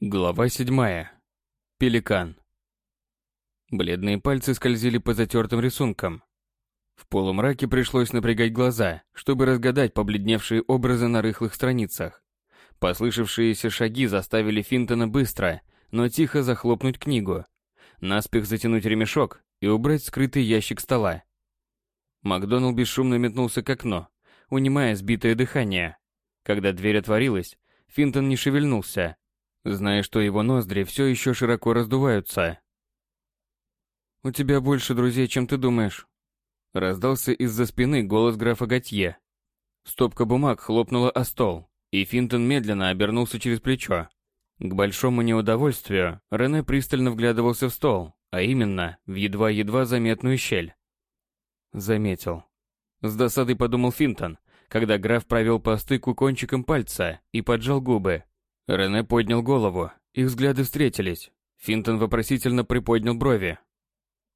Глава седьмая. Пеликан. Бледные пальцы скользили по затертым рисункам. В полумраке пришлось напрягать глаза, чтобы разгадать побледневшие образы на рыхлых страницах. Послышавшиеся шаги заставили Финтона быстро, но тихо захлопнуть книгу, наспех затянуть ремешок и убрать скрытый ящик стола. Макдоналл бесшумно метнулся к окну, унимая сбитое дыхание. Когда дверь отворилась, Финтон не шевельнулся, зная, что его ноздри все еще широко раздуваются. «У тебя больше друзей, чем ты думаешь», — раздался из-за спины голос графа Готье. Стопка бумаг хлопнула о стол, и Финтон медленно обернулся через плечо. К большому неудовольствию Рене пристально вглядывался в стол, а именно в едва-едва заметную щель. Заметил. С досадой подумал Финтон, когда граф провел по стыку кончиком пальца и поджал губы. Рене поднял голову, их взгляды встретились. Финтон вопросительно приподнял брови.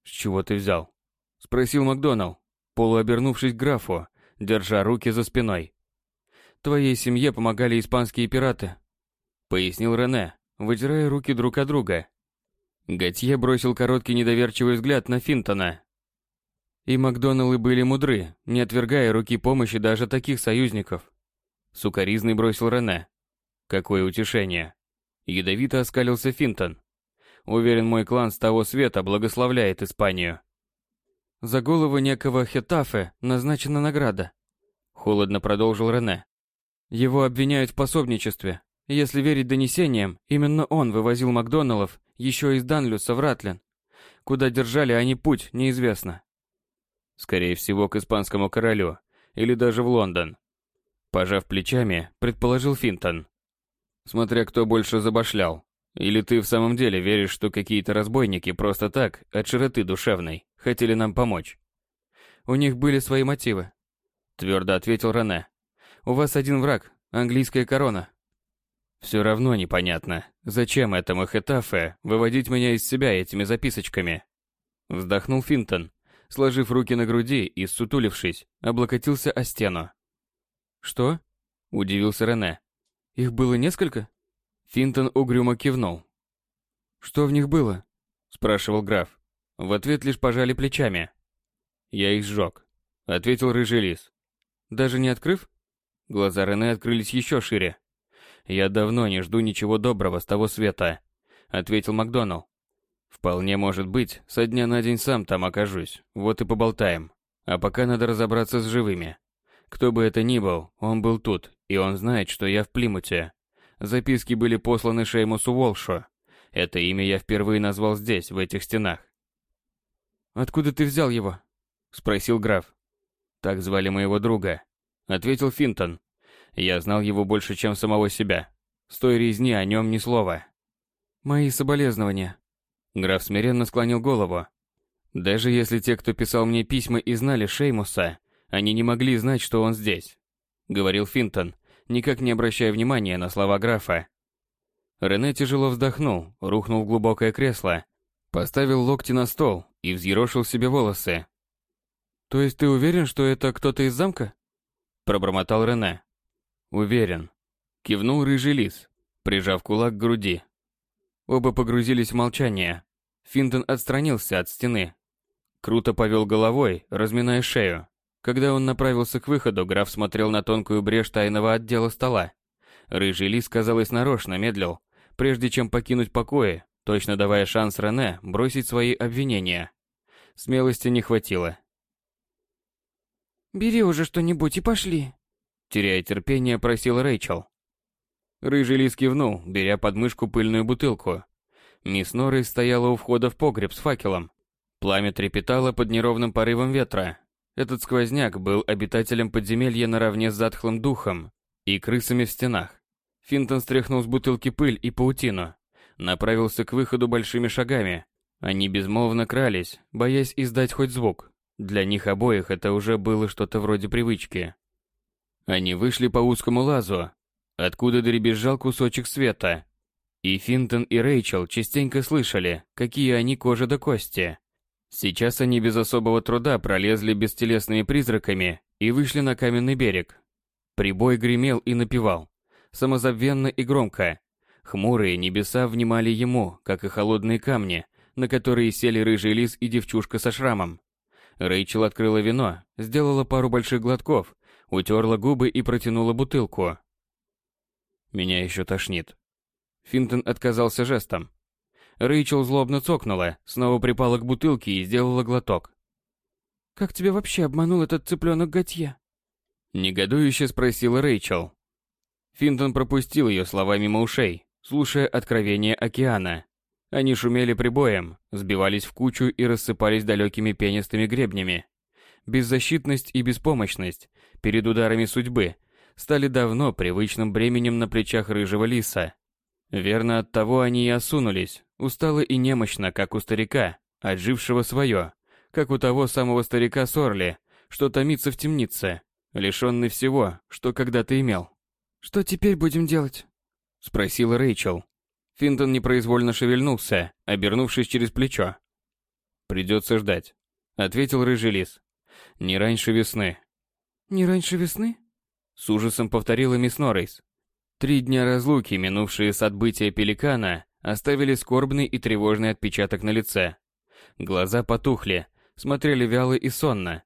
«С чего ты взял?» — спросил Макдоналл, полуобернувшись к графу, держа руки за спиной. «Твоей семье помогали испанские пираты», — пояснил Рене, вытирая руки друг от друга. Готье бросил короткий недоверчивый взгляд на Финтона. И Макдоналлы были мудры, не отвергая руки помощи даже таких союзников. Сукаризный бросил Рене. Какое утешение. Ядовито оскалился Финтон. Уверен, мой клан с того света благословляет Испанию. За голову некого Хетафе назначена награда. Холодно продолжил Рене. Его обвиняют в пособничестве. Если верить донесениям, именно он вывозил Макдоналлов еще из Данлюса в Ратлин. Куда держали они путь, неизвестно. Скорее всего, к испанскому королю, или даже в Лондон. Пожав плечами, предположил Финтон. Смотря кто больше забашлял. Или ты в самом деле веришь, что какие-то разбойники просто так, от широты душевной, хотели нам помочь? У них были свои мотивы. Твердо ответил Рене. У вас один враг, английская корона. Все равно непонятно, зачем этому Хетафе выводить меня из себя этими записочками. Вздохнул Финтон, сложив руки на груди и, сутулившись, облокотился о стену. «Что?» – удивился Рене. Их было несколько? Финтон угрюмо кивнул. Что в них было? спрашивал граф. В ответ лишь пожали плечами. Я их сжег, ответил рыжий лис. Даже не открыв? Глаза Рене открылись еще шире. Я давно не жду ничего доброго с того света, ответил Макдоналл. Вполне может быть, со дня на день сам там окажусь. Вот и поболтаем. А пока надо разобраться с живыми. Кто бы это ни был, он был тут, и он знает, что я в Плимуте. Записки были посланы Шеймусу Волшу. Это имя я впервые назвал здесь, в этих стенах. «Откуда ты взял его?» — спросил граф. «Так звали моего друга», — ответил Финтон. «Я знал его больше, чем самого себя. С той резни о нем ни слова». «Мои соболезнования». Граф смиренно склонил голову. «Даже если те, кто писал мне письма и знали Шеймуса, они не могли знать, что он здесь», — говорил Финтон, никак не обращая внимания на слова графа. Рене тяжело вздохнул, рухнул в глубокое кресло, поставил локти на стол и взъерошил себе волосы. «То есть ты уверен, что это кто-то из замка?» Пробормотал Рене. «Уверен», — кивнул рыжий лис, прижав кулак к груди. Оба погрузились в молчание. Финтон отстранился от стены. Круто повел головой, разминая шею. Когда он направился к выходу, граф смотрел на тонкую брешь тайного отдела стола. Рыжий лис, казалось, нарочно медлил, прежде чем покинуть покои, точно давая шанс Рене бросить свои обвинения. Смелости не хватило. «Бери уже что-нибудь и пошли», — теряя терпение, просил Рэйчел. Рыжий лис кивнул, беря под мышку пыльную бутылку. Мисс Норрис стояла у входа в погреб с факелом. Пламя трепетало под неровным порывом ветра, этот сквозняк был обитателем подземелья наравне с затхлым духом и крысами в стенах. Финтон стряхнул с бутылки пыль и паутину, направился к выходу большими шагами. Они безмолвно крались, боясь издать хоть звук. Для них обоих это уже было что-то вроде привычки. Они вышли по узкому лазу, откуда дребезжал кусочек света. И Финтон и Рэйчел частенько слышали, какие они кожа до кости. Сейчас они без особого труда пролезли бестелесными призраками и вышли на каменный берег. Прибой гремел и напевал, самозабвенно и громко. Хмурые небеса внимали ему, как и холодные камни, на которые сели рыжий лис и девчушка со шрамом. Рэйчел открыла вино, сделала пару больших глотков, утерла губы и протянула бутылку. Меня еще тошнит. Финтон отказался жестом. Рэйчел злобно цокнула, снова припала к бутылке и сделала глоток. «Как тебя вообще обманул этот цыпленок Готье?» Негодующе спросила Рэйчел. Финтон пропустил ее слова мимо ушей, слушая откровения океана. Они шумели прибоем, сбивались в кучу и рассыпались далекими пенистыми гребнями. Беззащитность и беспомощность перед ударами судьбы стали давно привычным бременем на плечах рыжего лиса. Верно, от того они и осунулись, устало и немощно, как у старика, отжившего свое, как у того самого старика Сорли, что томится в темнице, лишенный всего, что когда-то имел. «Что теперь будем делать?» — спросила Рэйчел. Финтон непроизвольно шевельнулся, обернувшись через плечо. «Придется ждать», — ответил рыжий лис. «Не раньше весны». «Не раньше весны?» С ужасом повторила мисс Норрис. Три дня разлуки, минувшие с отбытия пеликана, оставили скорбный и тревожный отпечаток на лице. Глаза потухли, смотрели вяло и сонно.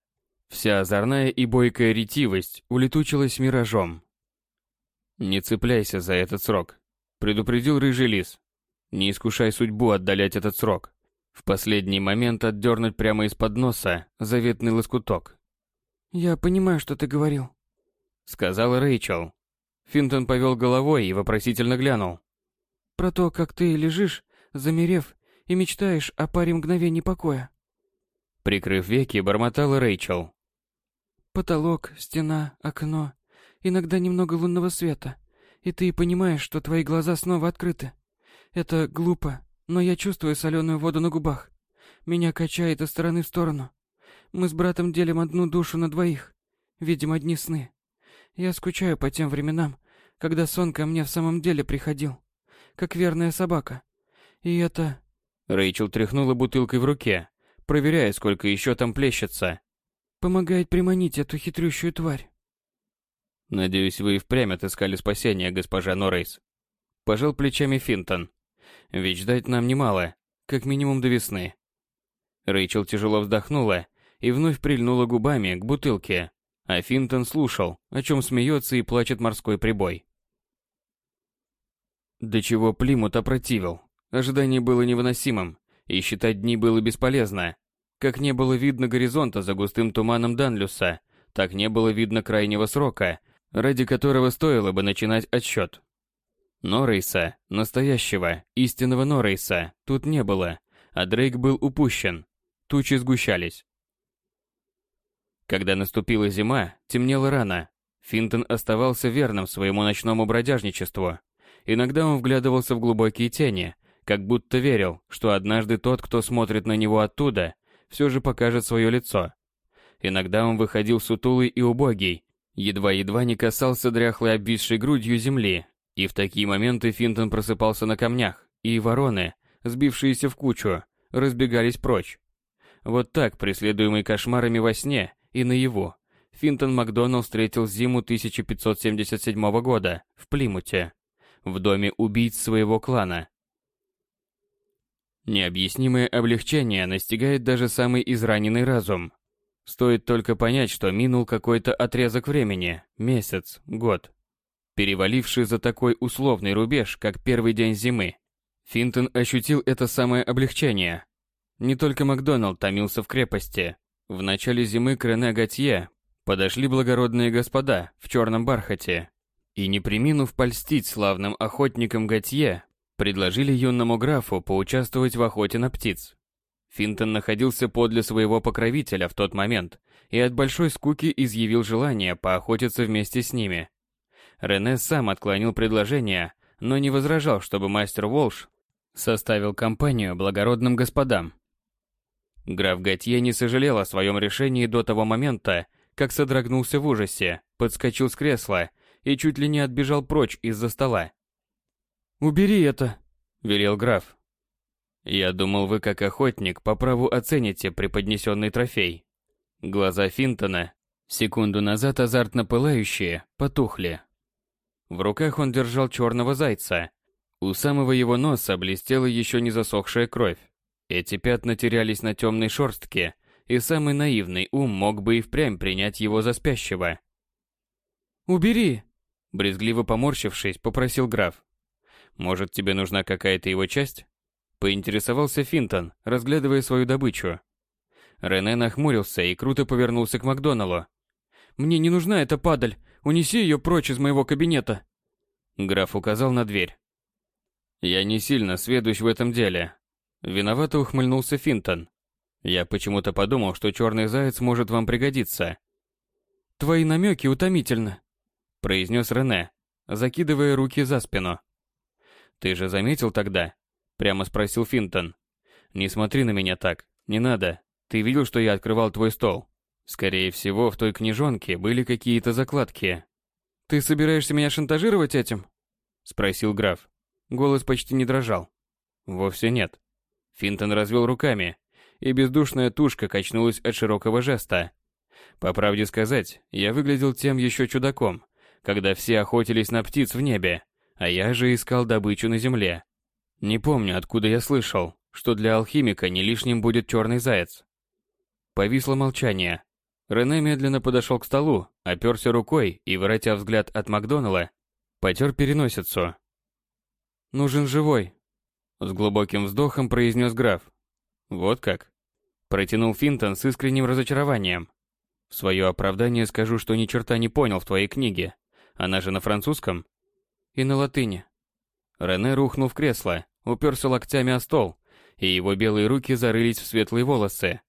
Вся озорная и бойкая ретивость улетучилась миражом. «Не цепляйся за этот срок», — предупредил рыжий лис. «Не искушай судьбу отдалять этот срок. В последний момент отдернуть прямо из-под носа заветный лоскуток». «Я понимаю, что ты говорил», сказала Рэйчел. Финтон повел головой и вопросительно глянул. Про то, как ты лежишь, замерев, и мечтаешь о паре мгновений покоя. Прикрыв веки, бормотала Рэйчел. Потолок, стена, окно, иногда немного лунного света, и ты понимаешь, что твои глаза снова открыты. Это глупо, но я чувствую соленую воду на губах. Меня качает из стороны в сторону. Мы с братом делим одну душу на двоих. Видим одни сны. Я скучаю по тем временам, когда сон ко мне в самом деле приходил, как верная собака. И это... Рэйчел тряхнула бутылкой в руке, проверяя, сколько еще там плещется. Помогает приманить эту хитрющую тварь. Надеюсь, вы и впрямь отыскали спасение, госпожа Норрейс. Пожал плечами Финтон. Ведь ждать нам немало, как минимум до весны. Рэйчел тяжело вздохнула и вновь прильнула губами к бутылке, а Финтон слушал, о чем смеется и плачет морской прибой. До чего Плимут опротивил. Ожидание было невыносимым, и считать дни было бесполезно. Как не было видно горизонта за густым туманом Данлюса, так не было видно крайнего срока, ради которого стоило бы начинать отсчет. Норрейса, настоящего, истинного Норрейса, тут не было, а Дрейк был упущен. Тучи сгущались. Когда наступила зима, темнело рано. Финтон оставался верным своему ночному бродяжничеству. Иногда он вглядывался в глубокие тени, как будто верил, что однажды тот, кто смотрит на него оттуда, все же покажет свое лицо. Иногда он выходил сутулый и убогий, едва-едва не касался дряхлой обвисшей грудью земли, и в такие моменты Финтон просыпался на камнях, и вороны, сбившиеся в кучу, разбегались прочь. Вот так, преследуемый кошмарами во сне, и наяву. Финтон Макдоналл встретил зиму 1577 года в Плимуте, в доме убийц своего клана. Необъяснимое облегчение настигает даже самый израненный разум. Стоит только понять, что минул какой-то отрезок времени, месяц, год, переваливший за такой условный рубеж, как первый день зимы. Финтон ощутил это самое облегчение. Не только Макдоналд томился в крепости, в начале зимы к Рене Готье подошли благородные господа в черном бархате и, не приминув польстить славным охотникам Готье, предложили юному графу поучаствовать в охоте на птиц. Финтон находился подле своего покровителя в тот момент и от большой скуки изъявил желание поохотиться вместе с ними. Рене сам отклонил предложение, но не возражал, чтобы мастер Волш составил компанию благородным господам. Граф Готье не сожалел о своем решении до того момента, как содрогнулся в ужасе, подскочил с кресла и чуть ли не отбежал прочь из-за стола. «Убери это!» – велел граф. «Я думал, вы как охотник по праву оцените преподнесенный трофей». Глаза Финтона, секунду назад азартно пылающие, потухли. В руках он держал черного зайца. У самого его носа блестела еще не засохшая кровь. Эти пятна терялись на темной шорстке, и самый наивный ум мог бы и впрямь принять его за спящего. «Убери!» Брезгливо поморщившись, попросил граф. «Может, тебе нужна какая-то его часть?» Поинтересовался Финтон, разглядывая свою добычу. Рене нахмурился и круто повернулся к Макдоналу. «Мне не нужна эта падаль! Унеси ее прочь из моего кабинета!» Граф указал на дверь. «Я не сильно сведущ в этом деле». Виновато ухмыльнулся Финтон. «Я почему-то подумал, что черный заяц может вам пригодиться». «Твои намеки утомительны», — произнес Рене, закидывая руки за спину. «Ты же заметил тогда?» — прямо спросил Финтон. «Не смотри на меня так, не надо. Ты видел, что я открывал твой стол? Скорее всего, в той книжонке были какие-то закладки». «Ты собираешься меня шантажировать этим?» — спросил граф. Голос почти не дрожал. Вовсе нет. Финтон развел руками, и бездушная тушка качнулась от широкого жеста. По правде сказать, я выглядел тем еще чудаком, когда все охотились на птиц в небе, а я же искал добычу на земле. Не помню, откуда я слышал, что для алхимика не лишним будет черный заяц. Повисло молчание. Рене медленно подошел к столу, оперся рукой и, воротя взгляд от Макдонала, потер переносицу. Нужен живой. С глубоким вздохом произнес граф. Вот как. Протянул Финтон с искренним разочарованием. В свое оправдание скажу, что ни черта не понял в твоей книге. Она же на французском? И на латыни. Рене рухнул в кресло, уперся локтями о стол, и его белые руки зарылись в светлые волосы.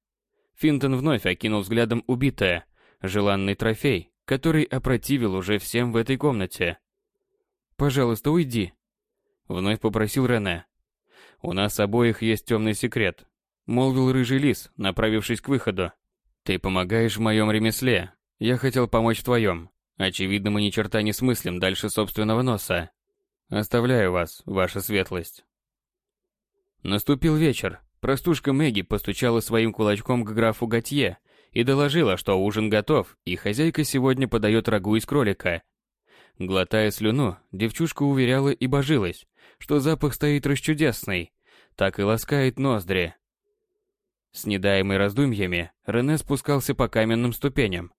Финтон вновь окинул взглядом убитое, желанный трофей, который опротивил уже всем в этой комнате. «Пожалуйста, уйди», Вновь попросил Рене. «У нас обоих есть темный секрет», — молвил рыжий лис, направившись к выходу. «Ты помогаешь в моем ремесле. Я хотел помочь в твоем. Очевидно, мы ни черта не смыслим дальше собственного носа. Оставляю вас, ваша светлость». Наступил вечер. Простушка Мэгги постучала своим кулачком к графу Готье и доложила, что ужин готов, и хозяйка сегодня подает рагу из кролика. Глотая слюну, девчушка уверяла и божилась, что запах стоит расчудесный, так и ласкает ноздри. С недаемой раздумьями, Рене спускался по каменным ступеням.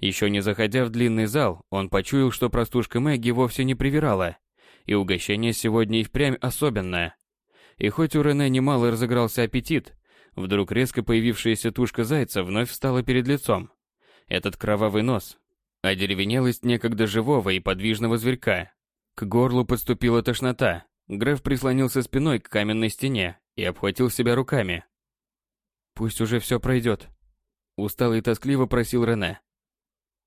Еще не заходя в длинный зал, он почуял, что простушка Мэгги вовсе не привирала, и угощение сегодня и впрямь особенное. И хоть у Рене немало разыгрался аппетит, вдруг резко появившаяся тушка зайца вновь встала перед лицом. Этот кровавый нос, одеревенелость некогда живого и подвижного зверька. К горлу подступила тошнота, Граф прислонился спиной к каменной стене и обхватил себя руками. «Пусть уже все пройдет», — устало и тоскливо просил Рене.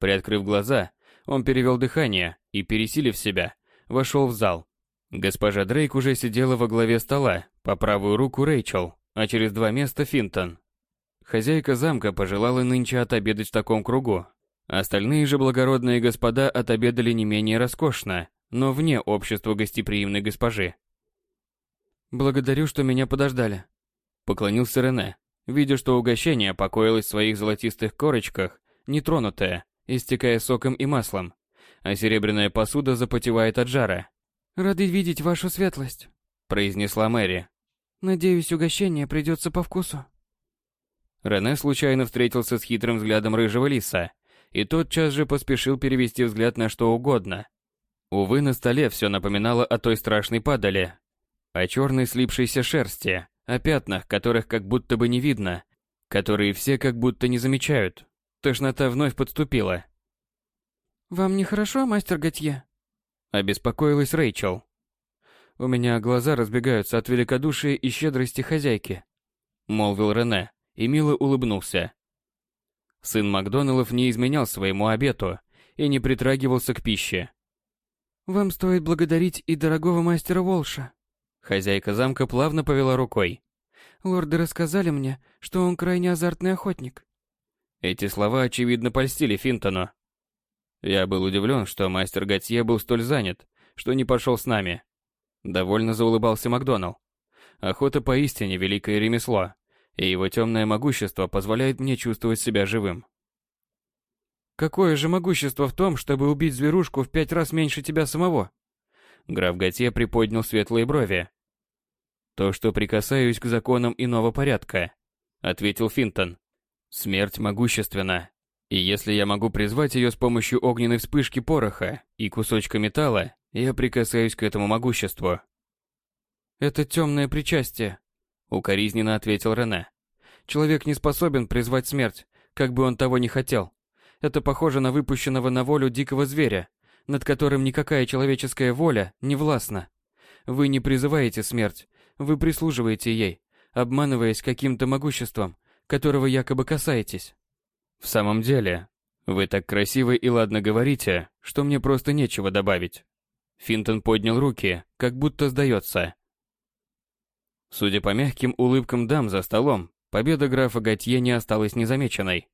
Приоткрыв глаза, он перевел дыхание и, пересилив себя, вошел в зал. Госпожа Дрейк уже сидела во главе стола, по правую руку Рэйчел, а через два места Финтон. Хозяйка замка пожелала нынче отобедать в таком кругу. Остальные же благородные господа отобедали не менее роскошно, но вне общества гостеприимной госпожи. «Благодарю, что меня подождали», — поклонился Рене, видя, что угощение покоилось в своих золотистых корочках, нетронутое, истекая соком и маслом, а серебряная посуда запотевает от жара. «Рады видеть вашу светлость», — произнесла Мэри. «Надеюсь, угощение придется по вкусу». Рене случайно встретился с хитрым взглядом рыжего лиса, и тотчас же поспешил перевести взгляд на что угодно, Увы, на столе все напоминало о той страшной падали, о черной слипшейся шерсти, о пятнах, которых как будто бы не видно, которые все как будто не замечают. Тошнота вновь подступила. «Вам нехорошо, мастер Готье?» Обеспокоилась Рэйчел. «У меня глаза разбегаются от великодушия и щедрости хозяйки», молвил Рене и мило улыбнулся. Сын Макдоналлов не изменял своему обету и не притрагивался к пище. Вам стоит благодарить и дорогого мастера Волша. Хозяйка замка плавно повела рукой. Лорды рассказали мне, что он крайне азартный охотник. Эти слова очевидно польстили Финтону. Я был удивлен, что мастер Готье был столь занят, что не пошел с нами. Довольно заулыбался Макдоналл. Охота поистине великое ремесло, и его темное могущество позволяет мне чувствовать себя живым. Какое же могущество в том, чтобы убить зверушку в пять раз меньше тебя самого? Граф Готье приподнял светлые брови. «То, что прикасаюсь к законам иного порядка», — ответил Финтон. «Смерть могущественна, и если я могу призвать ее с помощью огненной вспышки пороха и кусочка металла, я прикасаюсь к этому могуществу». «Это темное причастие», — укоризненно ответил Рене. «Человек не способен призвать смерть, как бы он того не хотел. Это похоже на выпущенного на волю дикого зверя, над которым никакая человеческая воля не властна. Вы не призываете смерть, вы прислуживаете ей, обманываясь каким-то могуществом, которого якобы касаетесь. В самом деле, вы так красиво и ладно говорите, что мне просто нечего добавить. Финтон поднял руки, как будто сдается. Судя по мягким улыбкам дам за столом, победа графа Готье не осталась незамеченной.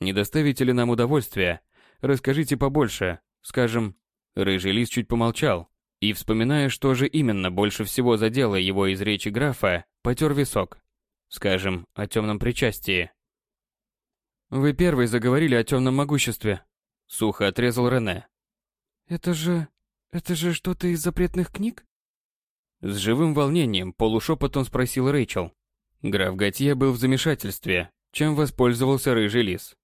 Не доставите ли нам удовольствия? Расскажите побольше, скажем... Рыжий лис чуть помолчал, и, вспоминая, что же именно больше всего задело его из речи графа, потер висок. Скажем, о темном причастии. «Вы первый заговорили о темном могуществе», — сухо отрезал Рене. «Это же... это же что-то из запретных книг?» С живым волнением полушепотом спросил Рэйчел. Граф Готье был в замешательстве, чем воспользовался рыжий лис.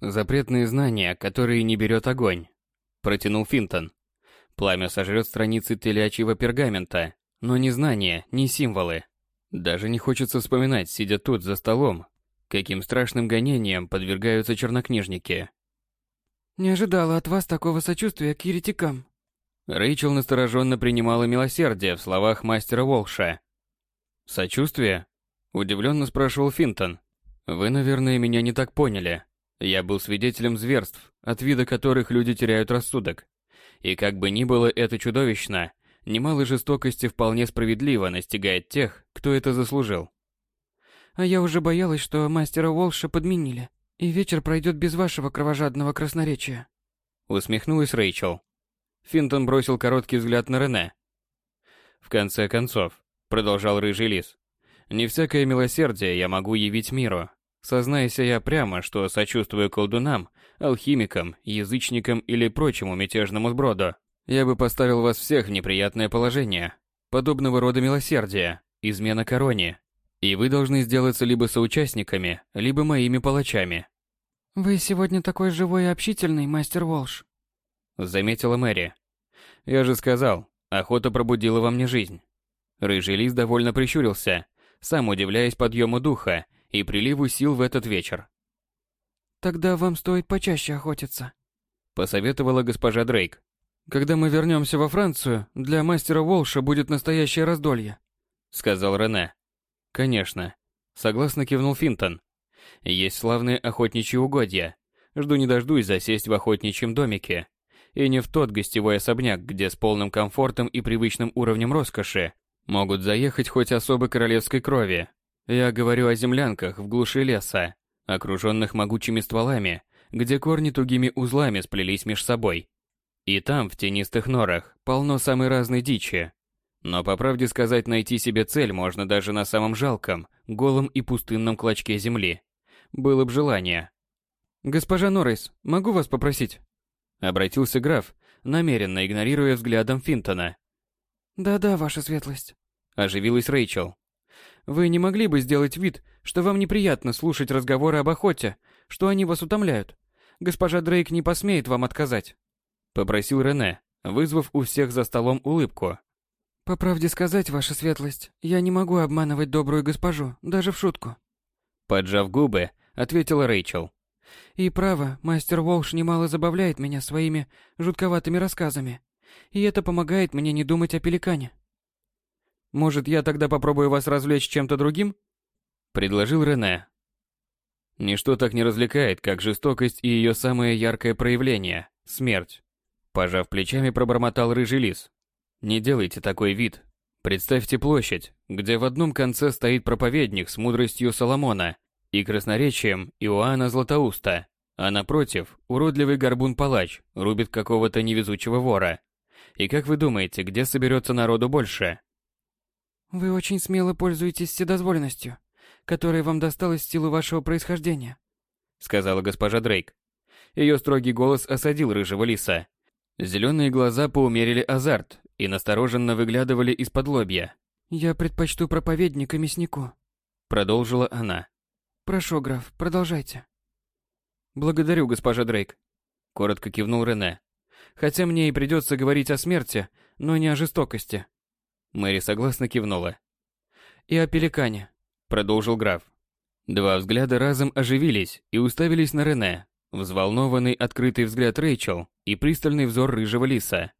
Запретные знания, которые не берет огонь, протянул Финтон. Пламя сожрет страницы телячьего пергамента, но ни знания, ни символы. Даже не хочется вспоминать, сидя тут за столом, каким страшным гонениям подвергаются чернокнижники. Не ожидала от вас такого сочувствия к еретикам. Рэйчел настороженно принимала милосердие в словах мастера Волша. «Сочувствие?» – удивленно спрашивал Финтон. «Вы, наверное, меня не так поняли. Я был свидетелем зверств, от вида которых люди теряют рассудок. И как бы ни было это чудовищно, немало жестокости вполне справедливо настигает тех, кто это заслужил. А я уже боялась, что мастера Волша подменили, и вечер пройдет без вашего кровожадного красноречия. Усмехнулась Рэйчел. Финтон бросил короткий взгляд на Рене. В конце концов, продолжал Рыжий Лис, не всякое милосердие я могу явить миру, Сознайся я прямо, что сочувствую колдунам, алхимикам, язычникам или прочему мятежному сброду, я бы поставил вас всех в неприятное положение. Подобного рода милосердия, измена короне. И вы должны сделаться либо соучастниками, либо моими палачами. «Вы сегодня такой живой и общительный, мастер Волш», — заметила Мэри. «Я же сказал, охота пробудила во мне жизнь». Рыжий лис довольно прищурился, сам удивляясь подъему духа и приливу сил в этот вечер. «Тогда вам стоит почаще охотиться», — посоветовала госпожа Дрейк. «Когда мы вернемся во Францию, для мастера Волша будет настоящее раздолье», — сказал Рене. «Конечно», — согласно кивнул Финтон. «Есть славные охотничьи угодья. Жду не дождусь засесть в охотничьем домике. И не в тот гостевой особняк, где с полным комфортом и привычным уровнем роскоши могут заехать хоть особо королевской крови, я говорю о землянках в глуши леса, окруженных могучими стволами, где корни тугими узлами сплелись меж собой. И там, в тенистых норах, полно самой разной дичи. Но по правде сказать, найти себе цель можно даже на самом жалком, голом и пустынном клочке земли. Было б желание. «Госпожа Норрис, могу вас попросить?» Обратился граф, намеренно игнорируя взглядом Финтона. «Да-да, ваша светлость», — оживилась Рэйчел. Вы не могли бы сделать вид, что вам неприятно слушать разговоры об охоте, что они вас утомляют? Госпожа Дрейк не посмеет вам отказать. Попросил Рене, вызвав у всех за столом улыбку. По правде сказать, ваша светлость, я не могу обманывать добрую госпожу, даже в шутку. Поджав губы, ответила Рэйчел. И право, мастер Волш немало забавляет меня своими жутковатыми рассказами. И это помогает мне не думать о пеликане. Может, я тогда попробую вас развлечь чем-то другим? Предложил Рене. Ничто так не развлекает, как жестокость и ее самое яркое проявление – смерть. Пожав плечами, пробормотал рыжий лис. Не делайте такой вид. Представьте площадь, где в одном конце стоит проповедник с мудростью Соломона и красноречием Иоанна Златоуста, а напротив – уродливый горбун-палач рубит какого-то невезучего вора. И как вы думаете, где соберется народу больше? Вы очень смело пользуетесь вседозволенностью, которая вам досталась в силу вашего происхождения, сказала госпожа Дрейк. Ее строгий голос осадил рыжего лиса. Зеленые глаза поумерили азарт и настороженно выглядывали из-под лобья. «Я предпочту проповедника мяснику», — продолжила она. «Прошу, граф, продолжайте». «Благодарю, госпожа Дрейк», — коротко кивнул Рене. «Хотя мне и придется говорить о смерти, но не о жестокости». Мэри согласно кивнула. «И о пеликане», — продолжил граф. Два взгляда разом оживились и уставились на Рене, взволнованный открытый взгляд Рэйчел и пристальный взор рыжего лиса.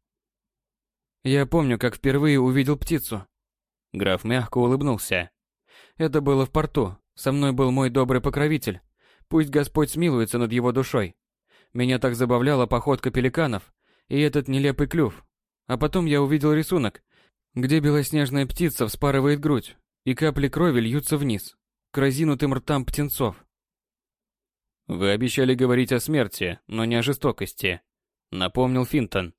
«Я помню, как впервые увидел птицу». Граф мягко улыбнулся. «Это было в порту. Со мной был мой добрый покровитель. Пусть Господь смилуется над его душой. Меня так забавляла походка пеликанов и этот нелепый клюв. А потом я увидел рисунок, где белоснежная птица вспарывает грудь, и капли крови льются вниз, к разинутым ртам птенцов. «Вы обещали говорить о смерти, но не о жестокости», — напомнил Финтон.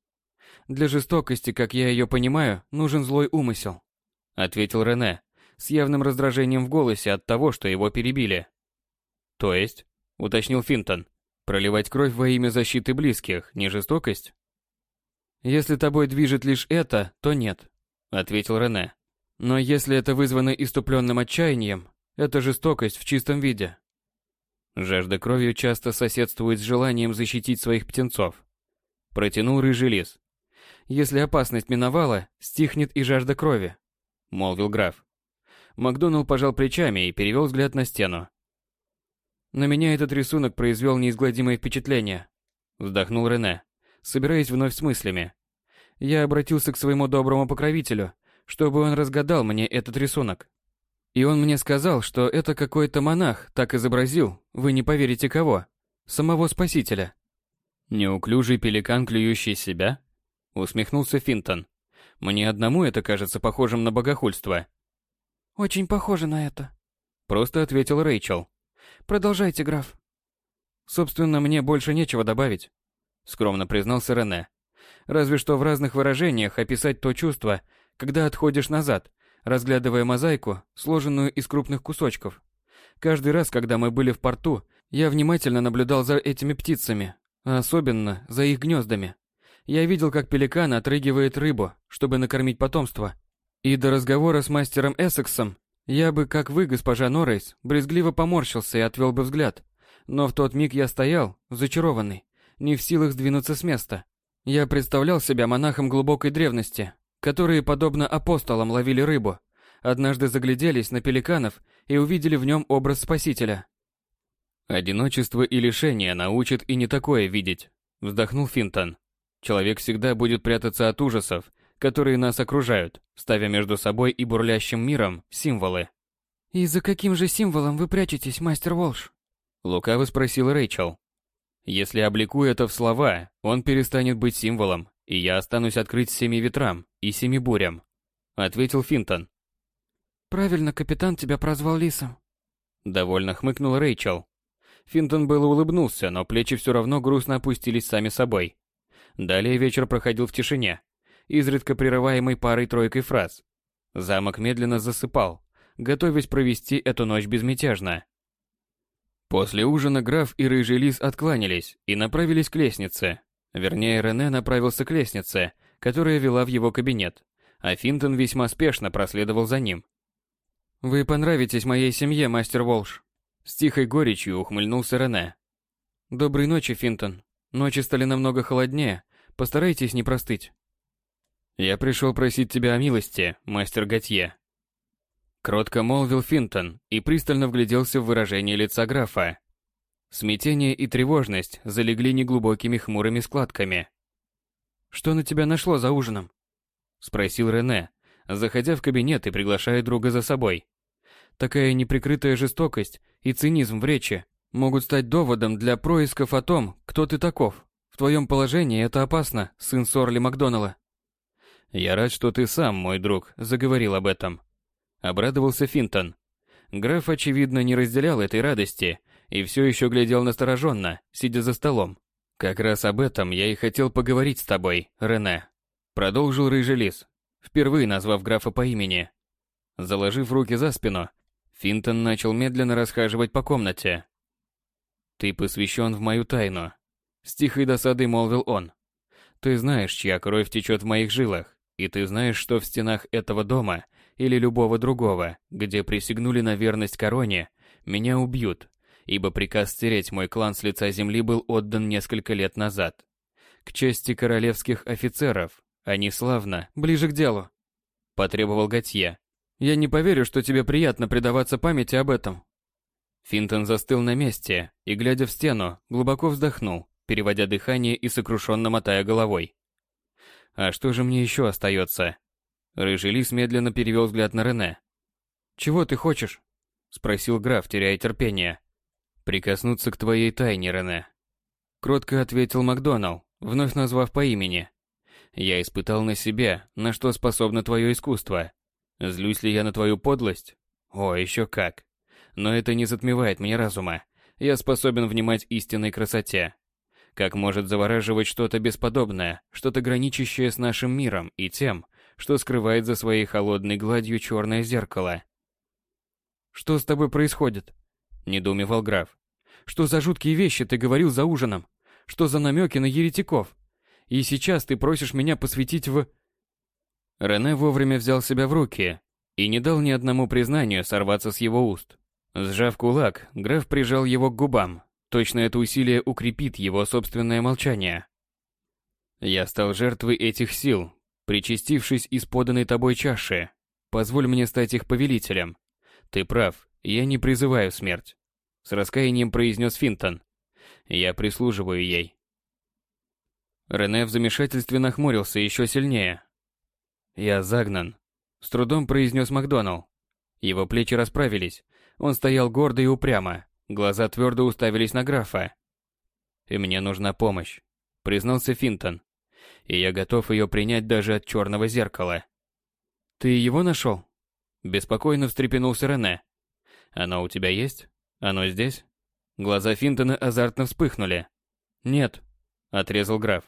«Для жестокости, как я ее понимаю, нужен злой умысел», — ответил Рене, с явным раздражением в голосе от того, что его перебили. «То есть?» — уточнил Финтон. «Проливать кровь во имя защиты близких, не жестокость?» «Если тобой движет лишь это, то нет», — ответил Рене. «Но если это вызвано иступленным отчаянием, это жестокость в чистом виде. Жажда крови часто соседствует с желанием защитить своих птенцов. Протянул рыжий лис. Если опасность миновала, стихнет и жажда крови, молвил граф. Макдоналл пожал плечами и перевел взгляд на стену. На меня этот рисунок произвел неизгладимое впечатление, вздохнул Рене, собираясь вновь с мыслями. Я обратился к своему доброму покровителю, чтобы он разгадал мне этот рисунок. И он мне сказал, что это какой-то монах так изобразил, вы не поверите кого, самого Спасителя. Неуклюжий пеликан, клюющий себя? Усмехнулся Финтон. Мне одному это кажется похожим на богохульство. Очень похоже на это. Просто ответил Рэйчел. Продолжайте, граф. Собственно, мне больше нечего добавить. Скромно признался Рене. Разве что в разных выражениях описать то чувство, когда отходишь назад, разглядывая мозаику, сложенную из крупных кусочков. Каждый раз, когда мы были в порту, я внимательно наблюдал за этими птицами, а особенно за их гнездами. Я видел, как пеликан отрыгивает рыбу, чтобы накормить потомство. И до разговора с мастером Эссексом я бы, как вы, госпожа Норрейс, брезгливо поморщился и отвел бы взгляд. Но в тот миг я стоял, зачарованный, не в силах сдвинуться с места. Я представлял себя монахом глубокой древности, которые, подобно апостолам, ловили рыбу, однажды загляделись на пеликанов и увидели в нем образ Спасителя. «Одиночество и лишение научат и не такое видеть», — вздохнул Финтон. «Человек всегда будет прятаться от ужасов, которые нас окружают, ставя между собой и бурлящим миром символы». «И за каким же символом вы прячетесь, мастер Волш?» Лукаво спросил Рэйчел. «Если обликую это в слова, он перестанет быть символом, и я останусь открыть семи ветрам и семи бурям», — ответил Финтон. «Правильно капитан тебя прозвал Лисом». Довольно хмыкнул Рэйчел. Финтон было улыбнулся, но плечи все равно грустно опустились сами собой. Далее вечер проходил в тишине, изредка прерываемой парой-тройкой фраз. Замок медленно засыпал, готовясь провести эту ночь безмятежно. После ужина граф и рыжий лис откланялись и направились к лестнице, Вернее, Рене направился к лестнице, которая вела в его кабинет, а Финтон весьма спешно проследовал за ним. «Вы понравитесь моей семье, мастер Волш», — с тихой горечью ухмыльнулся Рене. «Доброй ночи, Финтон. Ночи стали намного холоднее, постарайтесь не простыть». «Я пришел просить тебя о милости, мастер Готье». Кротко молвил Финтон и пристально вгляделся в выражение лица графа. Смятение и тревожность залегли неглубокими хмурыми складками. «Что на тебя нашло за ужином?» — спросил Рене, заходя в кабинет и приглашая друга за собой. Такая неприкрытая жестокость и цинизм в речи могут стать доводом для происков о том, кто ты таков. В твоем положении это опасно, сын Сорли Макдоналла. Я рад, что ты сам, мой друг, заговорил об этом. Обрадовался Финтон. Граф, очевидно, не разделял этой радости и все еще глядел настороженно, сидя за столом. «Как раз об этом я и хотел поговорить с тобой, Рене», — продолжил рыжий лис, впервые назвав графа по имени. Заложив руки за спину, Финтон начал медленно расхаживать по комнате. «Ты посвящен в мою тайну», — с тихой досадой молвил он. Ты знаешь, чья кровь течет в моих жилах, и ты знаешь, что в стенах этого дома или любого другого, где присягнули на верность короне, меня убьют, ибо приказ стереть мой клан с лица земли был отдан несколько лет назад. К чести королевских офицеров, они славно, ближе к делу, потребовал Готье. Я не поверю, что тебе приятно предаваться памяти об этом. Финтон застыл на месте и, глядя в стену, глубоко вздохнул, переводя дыхание и сокрушенно мотая головой. А что же мне еще остается? Рыжий лис медленно перевел взгляд на Рене. «Чего ты хочешь?» — спросил граф, теряя терпение. «Прикоснуться к твоей тайне, Рене». Кротко ответил Макдоналл, вновь назвав по имени. «Я испытал на себе, на что способно твое искусство. Злюсь ли я на твою подлость? О, еще как. Но это не затмевает мне разума. Я способен внимать истинной красоте. Как может завораживать что-то бесподобное, что-то граничащее с нашим миром и тем, что скрывает за своей холодной гладью черное зеркало. «Что с тобой происходит?» – недоумевал граф. «Что за жуткие вещи ты говорил за ужином? Что за намеки на еретиков? И сейчас ты просишь меня посвятить в...» Рене вовремя взял себя в руки и не дал ни одному признанию сорваться с его уст. Сжав кулак, граф прижал его к губам. Точно это усилие укрепит его собственное молчание. «Я стал жертвой этих сил, причастившись из поданной тобой чаши. Позволь мне стать их повелителем. Ты прав, я не призываю смерть. С раскаянием произнес Финтон. Я прислуживаю ей. Рене в замешательстве нахмурился еще сильнее. Я загнан. С трудом произнес Макдоналл. Его плечи расправились. Он стоял гордо и упрямо. Глаза твердо уставились на графа. «И мне нужна помощь», — признался Финтон и я готов ее принять даже от черного зеркала. Ты его нашел? Беспокойно встрепенулся Рене. Оно у тебя есть? Оно здесь? Глаза Финтона азартно вспыхнули. Нет, отрезал граф.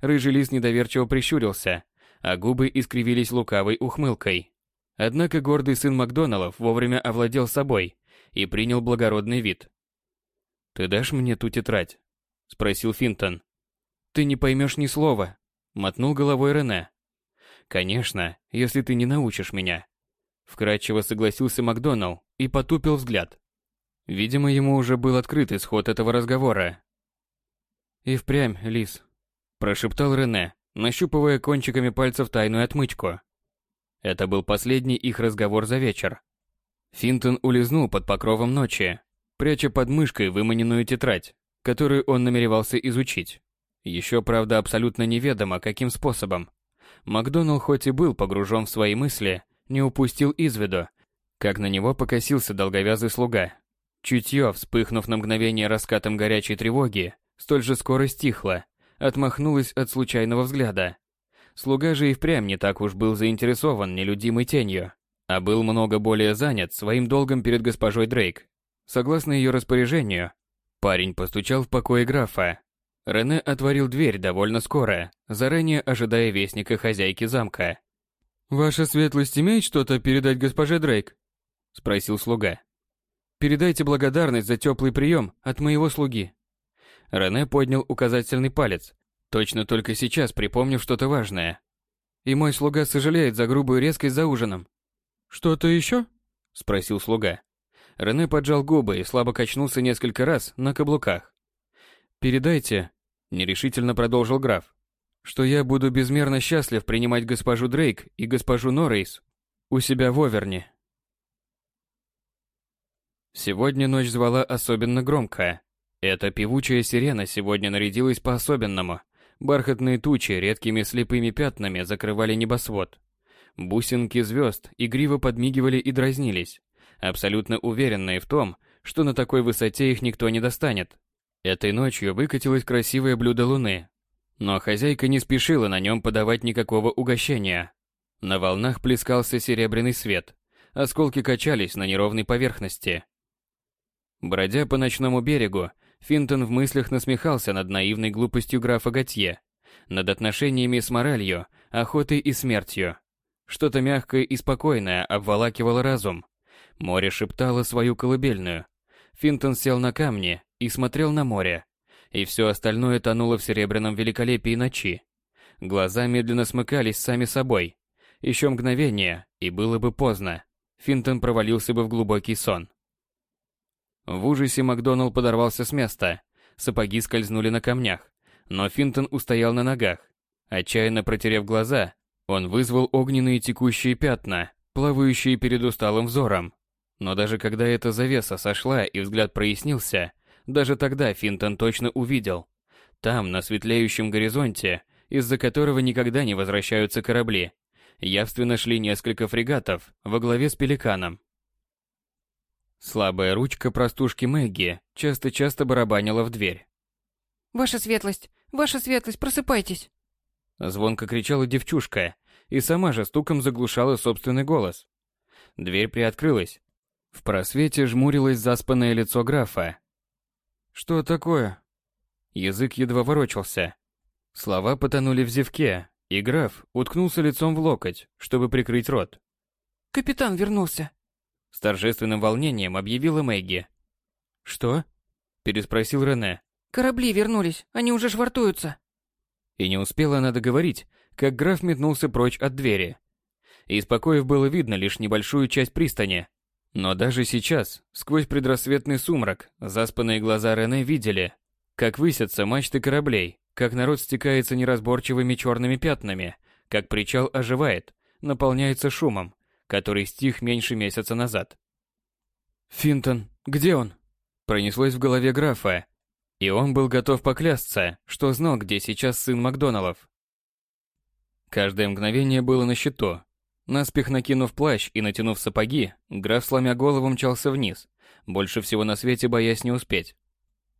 Рыжий лис недоверчиво прищурился, а губы искривились лукавой ухмылкой. Однако гордый сын Макдоналлов вовремя овладел собой и принял благородный вид. «Ты дашь мне ту тетрадь?» – спросил Финтон. «Ты не поймешь ни слова», Мотнул головой Рене. Конечно, если ты не научишь меня. Вкратчиво согласился Макдоналл и потупил взгляд. Видимо, ему уже был открыт исход этого разговора. И впрямь, Лис, прошептал Рене, нащупывая кончиками пальцев тайную отмычку. Это был последний их разговор за вечер. Финтон улизнул под покровом ночи, пряча под мышкой выманенную тетрадь, которую он намеревался изучить. Еще, правда, абсолютно неведомо, каким способом. Макдоналл хоть и был погружен в свои мысли, не упустил из виду, как на него покосился долговязый слуга. Чутье, вспыхнув на мгновение раскатом горячей тревоги, столь же скоро стихло, отмахнулось от случайного взгляда. Слуга же и впрямь не так уж был заинтересован нелюдимой тенью, а был много более занят своим долгом перед госпожой Дрейк. Согласно ее распоряжению, парень постучал в покое графа, Рене отворил дверь довольно скоро, заранее ожидая вестника хозяйки замка. «Ваша светлость имеет что-то передать госпоже Дрейк?» – спросил слуга. «Передайте благодарность за теплый прием от моего слуги». Рене поднял указательный палец, точно только сейчас припомнив что-то важное. «И мой слуга сожалеет за грубую резкость за ужином». «Что-то еще?» – спросил слуга. Рене поджал губы и слабо качнулся несколько раз на каблуках. «Передайте», — нерешительно продолжил граф, «что я буду безмерно счастлив принимать госпожу Дрейк и госпожу Норрейс у себя в Оверне». Сегодня ночь звала особенно громко. Эта певучая сирена сегодня нарядилась по-особенному. Бархатные тучи редкими слепыми пятнами закрывали небосвод. Бусинки звезд игриво подмигивали и дразнились, абсолютно уверенные в том, что на такой высоте их никто не достанет. Этой ночью выкатилось красивое блюдо луны, но хозяйка не спешила на нем подавать никакого угощения. На волнах плескался серебряный свет, осколки качались на неровной поверхности. Бродя по ночному берегу, Финтон в мыслях насмехался над наивной глупостью графа Готье, над отношениями с моралью, охотой и смертью. Что-то мягкое и спокойное обволакивало разум. Море шептало свою колыбельную. Финтон сел на камни и смотрел на море, и все остальное тонуло в серебряном великолепии ночи. Глаза медленно смыкались сами собой. Еще мгновение, и было бы поздно. Финтон провалился бы в глубокий сон. В ужасе Макдоналл подорвался с места. Сапоги скользнули на камнях, но Финтон устоял на ногах. Отчаянно протерев глаза, он вызвал огненные текущие пятна, плавающие перед усталым взором. Но даже когда эта завеса сошла и взгляд прояснился, даже тогда Финтон точно увидел. Там, на светлеющем горизонте, из-за которого никогда не возвращаются корабли, явственно шли несколько фрегатов во главе с Пеликаном. Слабая ручка простушки Мэгги часто-часто барабанила в дверь. «Ваша светлость! Ваша светлость, просыпайтесь!» Звонко кричала девчушка и сама же стуком заглушала собственный голос. Дверь приоткрылась. В просвете жмурилось заспанное лицо графа. «Что такое?» Язык едва ворочался. Слова потонули в зевке, и граф уткнулся лицом в локоть, чтобы прикрыть рот. «Капитан вернулся!» С торжественным волнением объявила Мэгги. «Что?» – переспросил Рене. «Корабли вернулись, они уже швартуются». И не успела она договорить, как граф метнулся прочь от двери. Из покоев было видно лишь небольшую часть пристани. Но даже сейчас, сквозь предрассветный сумрак, заспанные глаза Рене видели, как высятся мачты кораблей, как народ стекается неразборчивыми черными пятнами, как причал оживает, наполняется шумом, который стих меньше месяца назад. «Финтон, где он?» Пронеслось в голове графа, и он был готов поклясться, что знал, где сейчас сын Макдоналов. Каждое мгновение было на счету. Наспех накинув плащ и натянув сапоги, граф, сломя голову, мчался вниз, больше всего на свете боясь не успеть.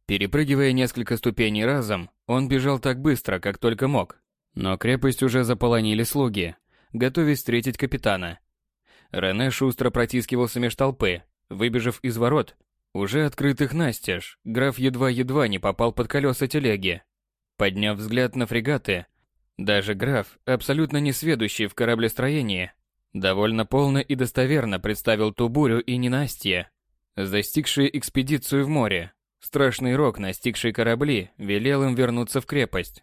Перепрыгивая несколько ступеней разом, он бежал так быстро, как только мог. Но крепость уже заполонили слуги, готовясь встретить капитана. Рене шустро протискивался меж толпы, выбежав из ворот, уже открытых настежь, граф едва-едва не попал под колеса телеги. Подняв взгляд на фрегаты, даже граф, абсолютно несведущий в кораблестроении, довольно полно и достоверно представил ту бурю и ненастье, застигшие экспедицию в море. Страшный рок, настигший корабли, велел им вернуться в крепость.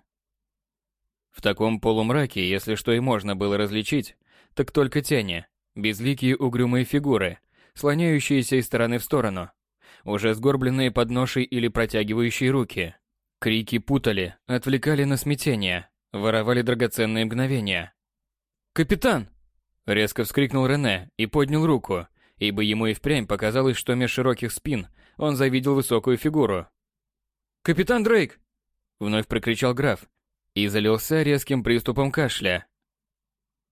В таком полумраке, если что и можно было различить, так только тени, безликие угрюмые фигуры, слоняющиеся из стороны в сторону, уже сгорбленные под ношей или протягивающие руки. Крики путали, отвлекали на смятение, воровали драгоценные мгновения. «Капитан!» Резко вскрикнул Рене и поднял руку, ибо ему и впрямь показалось, что меж широких спин он завидел высокую фигуру. «Капитан Дрейк!» Вновь прокричал граф и залился резким приступом кашля.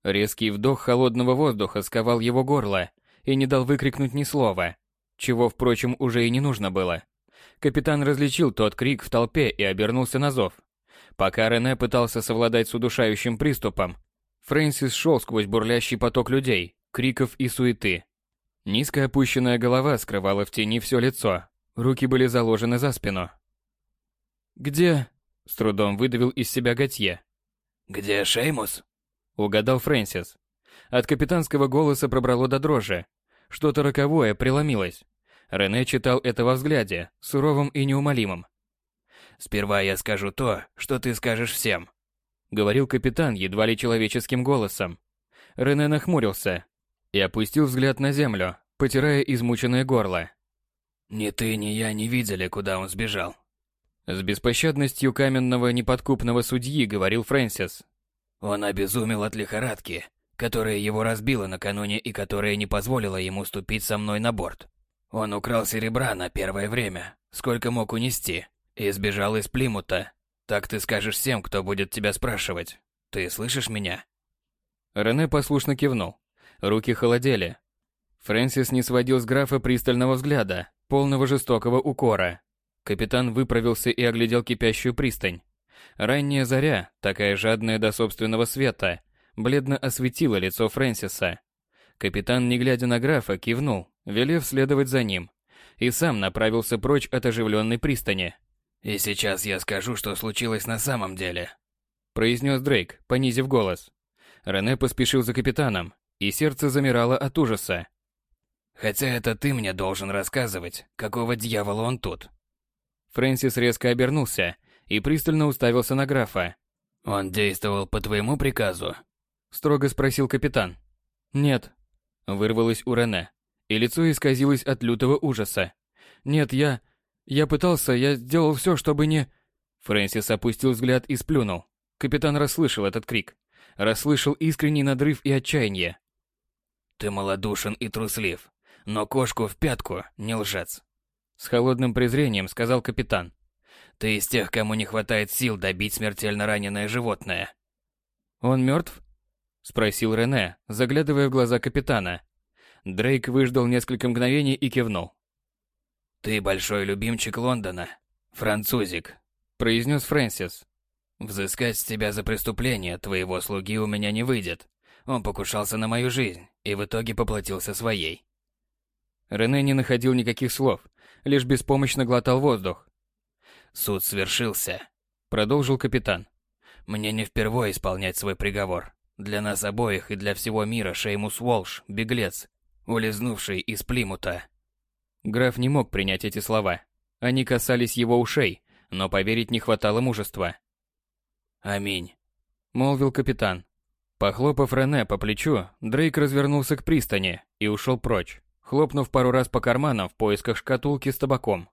Резкий вдох холодного воздуха сковал его горло и не дал выкрикнуть ни слова, чего, впрочем, уже и не нужно было. Капитан различил тот крик в толпе и обернулся на зов. Пока Рене пытался совладать с удушающим приступом, Фрэнсис шел сквозь бурлящий поток людей, криков и суеты. Низко опущенная голова скрывала в тени все лицо, руки были заложены за спину. «Где?» — с трудом выдавил из себя Готье. «Где Шеймус?» Угадал Фрэнсис. От капитанского голоса пробрало до дрожи. Что-то роковое преломилось. Рене читал это во взгляде, суровым и неумолимым. «Сперва я скажу то, что ты скажешь всем», — говорил капитан едва ли человеческим голосом. Рене нахмурился и опустил взгляд на землю, потирая измученное горло. «Ни ты, ни я не видели, куда он сбежал». С беспощадностью каменного неподкупного судьи говорил Фрэнсис. Он обезумел от лихорадки, которая его разбила накануне и которая не позволила ему ступить со мной на борт. Он украл серебра на первое время, сколько мог унести, и сбежал из Плимута. Так ты скажешь всем, кто будет тебя спрашивать. Ты слышишь меня? Рене послушно кивнул. Руки холодели. Фрэнсис не сводил с графа пристального взгляда, полного жестокого укора. Капитан выправился и оглядел кипящую пристань. Ранняя заря, такая жадная до собственного света, бледно осветила лицо Фрэнсиса. Капитан, не глядя на графа, кивнул, велев следовать за ним, и сам направился прочь от оживленной пристани. «И сейчас я скажу, что случилось на самом деле», произнес Дрейк, понизив голос. Рене поспешил за капитаном, и сердце замирало от ужаса. «Хотя это ты мне должен рассказывать, какого дьявола он тут». Фрэнсис резко обернулся и пристально уставился на графа. Он действовал по твоему приказу? Строго спросил капитан. Нет. Вырвалось у Рене, и лицо исказилось от лютого ужаса. Нет, я... Я пытался, я сделал все, чтобы не... Фрэнсис опустил взгляд и сплюнул. Капитан расслышал этот крик. Расслышал искренний надрыв и отчаяние. Ты малодушен и труслив, но кошку в пятку не лжец. С холодным презрением сказал капитан. Ты из тех, кому не хватает сил добить смертельно раненое животное. Он мертв? Спросил Рене, заглядывая в глаза капитана. Дрейк выждал несколько мгновений и кивнул. Ты большой любимчик Лондона, французик, произнес Фрэнсис. Взыскать с тебя за преступление твоего слуги у меня не выйдет. Он покушался на мою жизнь и в итоге поплатился своей. Рене не находил никаких слов, лишь беспомощно глотал воздух. «Суд свершился», — продолжил капитан. «Мне не впервые исполнять свой приговор. Для нас обоих и для всего мира Шеймус Уолш — беглец, улизнувший из Плимута». Граф не мог принять эти слова. Они касались его ушей, но поверить не хватало мужества. «Аминь», — молвил капитан. Похлопав Рене по плечу, Дрейк развернулся к пристани и ушел прочь хлопнув пару раз по карманам в поисках шкатулки с табаком.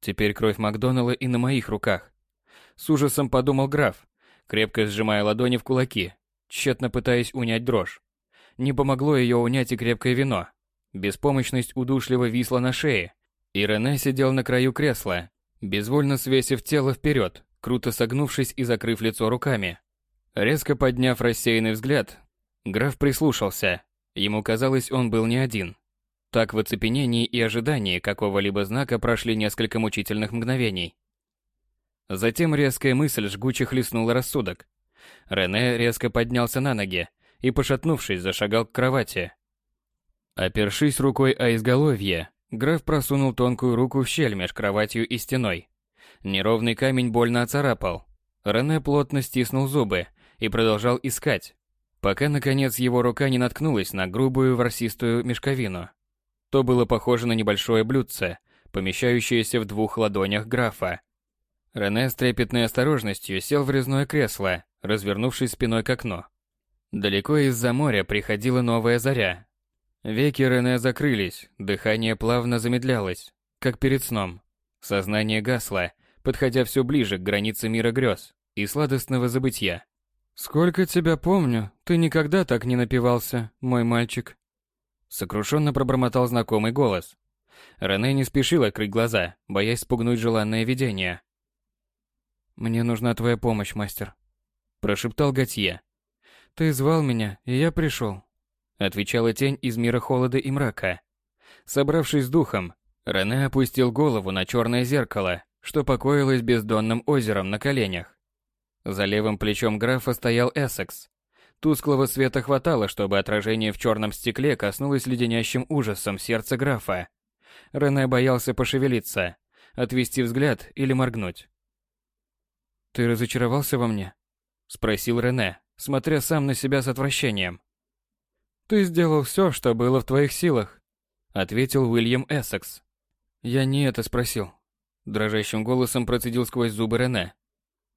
Теперь кровь Макдонала и на моих руках. С ужасом подумал граф, крепко сжимая ладони в кулаки, тщетно пытаясь унять дрожь. Не помогло ее унять и крепкое вино. Беспомощность удушливо висла на шее, и Рене сидел на краю кресла, безвольно свесив тело вперед, круто согнувшись и закрыв лицо руками. Резко подняв рассеянный взгляд, граф прислушался. Ему казалось, он был не один. Так в оцепенении и ожидании какого-либо знака прошли несколько мучительных мгновений. Затем резкая мысль жгуче хлестнула рассудок. Рене резко поднялся на ноги и, пошатнувшись, зашагал к кровати. Опершись рукой о изголовье, граф просунул тонкую руку в щель меж кроватью и стеной. Неровный камень больно оцарапал. Рене плотно стиснул зубы и продолжал искать, пока, наконец, его рука не наткнулась на грубую ворсистую мешковину. То было похоже на небольшое блюдце, помещающееся в двух ладонях графа. Рене с трепетной осторожностью сел в резное кресло, развернувшись спиной к окну. Далеко из-за моря приходила новая заря. Веки Рене закрылись, дыхание плавно замедлялось, как перед сном. Сознание гасло, подходя все ближе к границе мира грез и сладостного забытья. «Сколько тебя помню, ты никогда так не напивался, мой мальчик», Сокрушенно пробормотал знакомый голос. Рене не спешил открыть глаза, боясь спугнуть желанное видение. «Мне нужна твоя помощь, мастер», – прошептал Готье. «Ты звал меня, и я пришел», – отвечала тень из мира холода и мрака. Собравшись с духом, Рене опустил голову на черное зеркало, что покоилось бездонным озером на коленях. За левым плечом графа стоял Эссекс, Тусклого света хватало, чтобы отражение в черном стекле коснулось леденящим ужасом сердца графа. Рене боялся пошевелиться, отвести взгляд или моргнуть. «Ты разочаровался во мне?» — спросил Рене, смотря сам на себя с отвращением. «Ты сделал все, что было в твоих силах», — ответил Уильям Эссекс. «Я не это спросил», — дрожащим голосом процедил сквозь зубы Рене.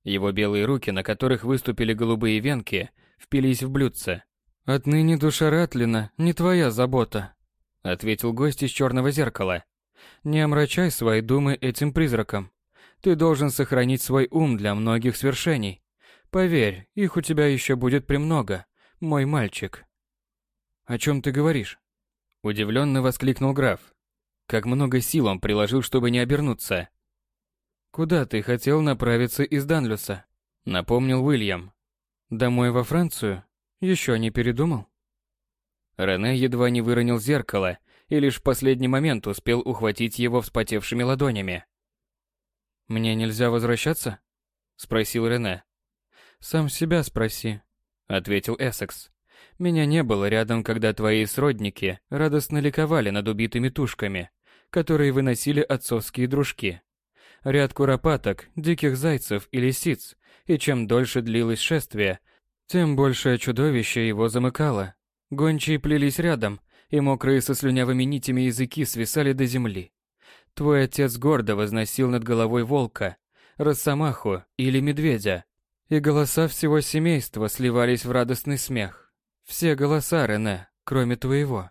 Его белые руки, на которых выступили голубые венки, впились в блюдце. «Отныне душа Ратлина не твоя забота», — ответил гость из черного зеркала. «Не омрачай свои думы этим призраком. Ты должен сохранить свой ум для многих свершений. Поверь, их у тебя еще будет премного, мой мальчик». «О чем ты говоришь?» Удивленно воскликнул граф. Как много сил он приложил, чтобы не обернуться. «Куда ты хотел направиться из Данлюса?» Напомнил Уильям. Домой во Францию? Еще не передумал? Рене едва не выронил зеркало и лишь в последний момент успел ухватить его вспотевшими ладонями. «Мне нельзя возвращаться?» — спросил Рене. «Сам себя спроси», — ответил Эссекс. «Меня не было рядом, когда твои сродники радостно ликовали над убитыми тушками, которые выносили отцовские дружки. Ряд куропаток, диких зайцев и лисиц и чем дольше длилось шествие, тем большее чудовище его замыкало. Гончие плелись рядом, и мокрые со слюнявыми нитями языки свисали до земли. Твой отец гордо возносил над головой волка, росомаху или медведя, И голоса всего семейства сливались в радостный смех. Все голоса, Рене, кроме твоего.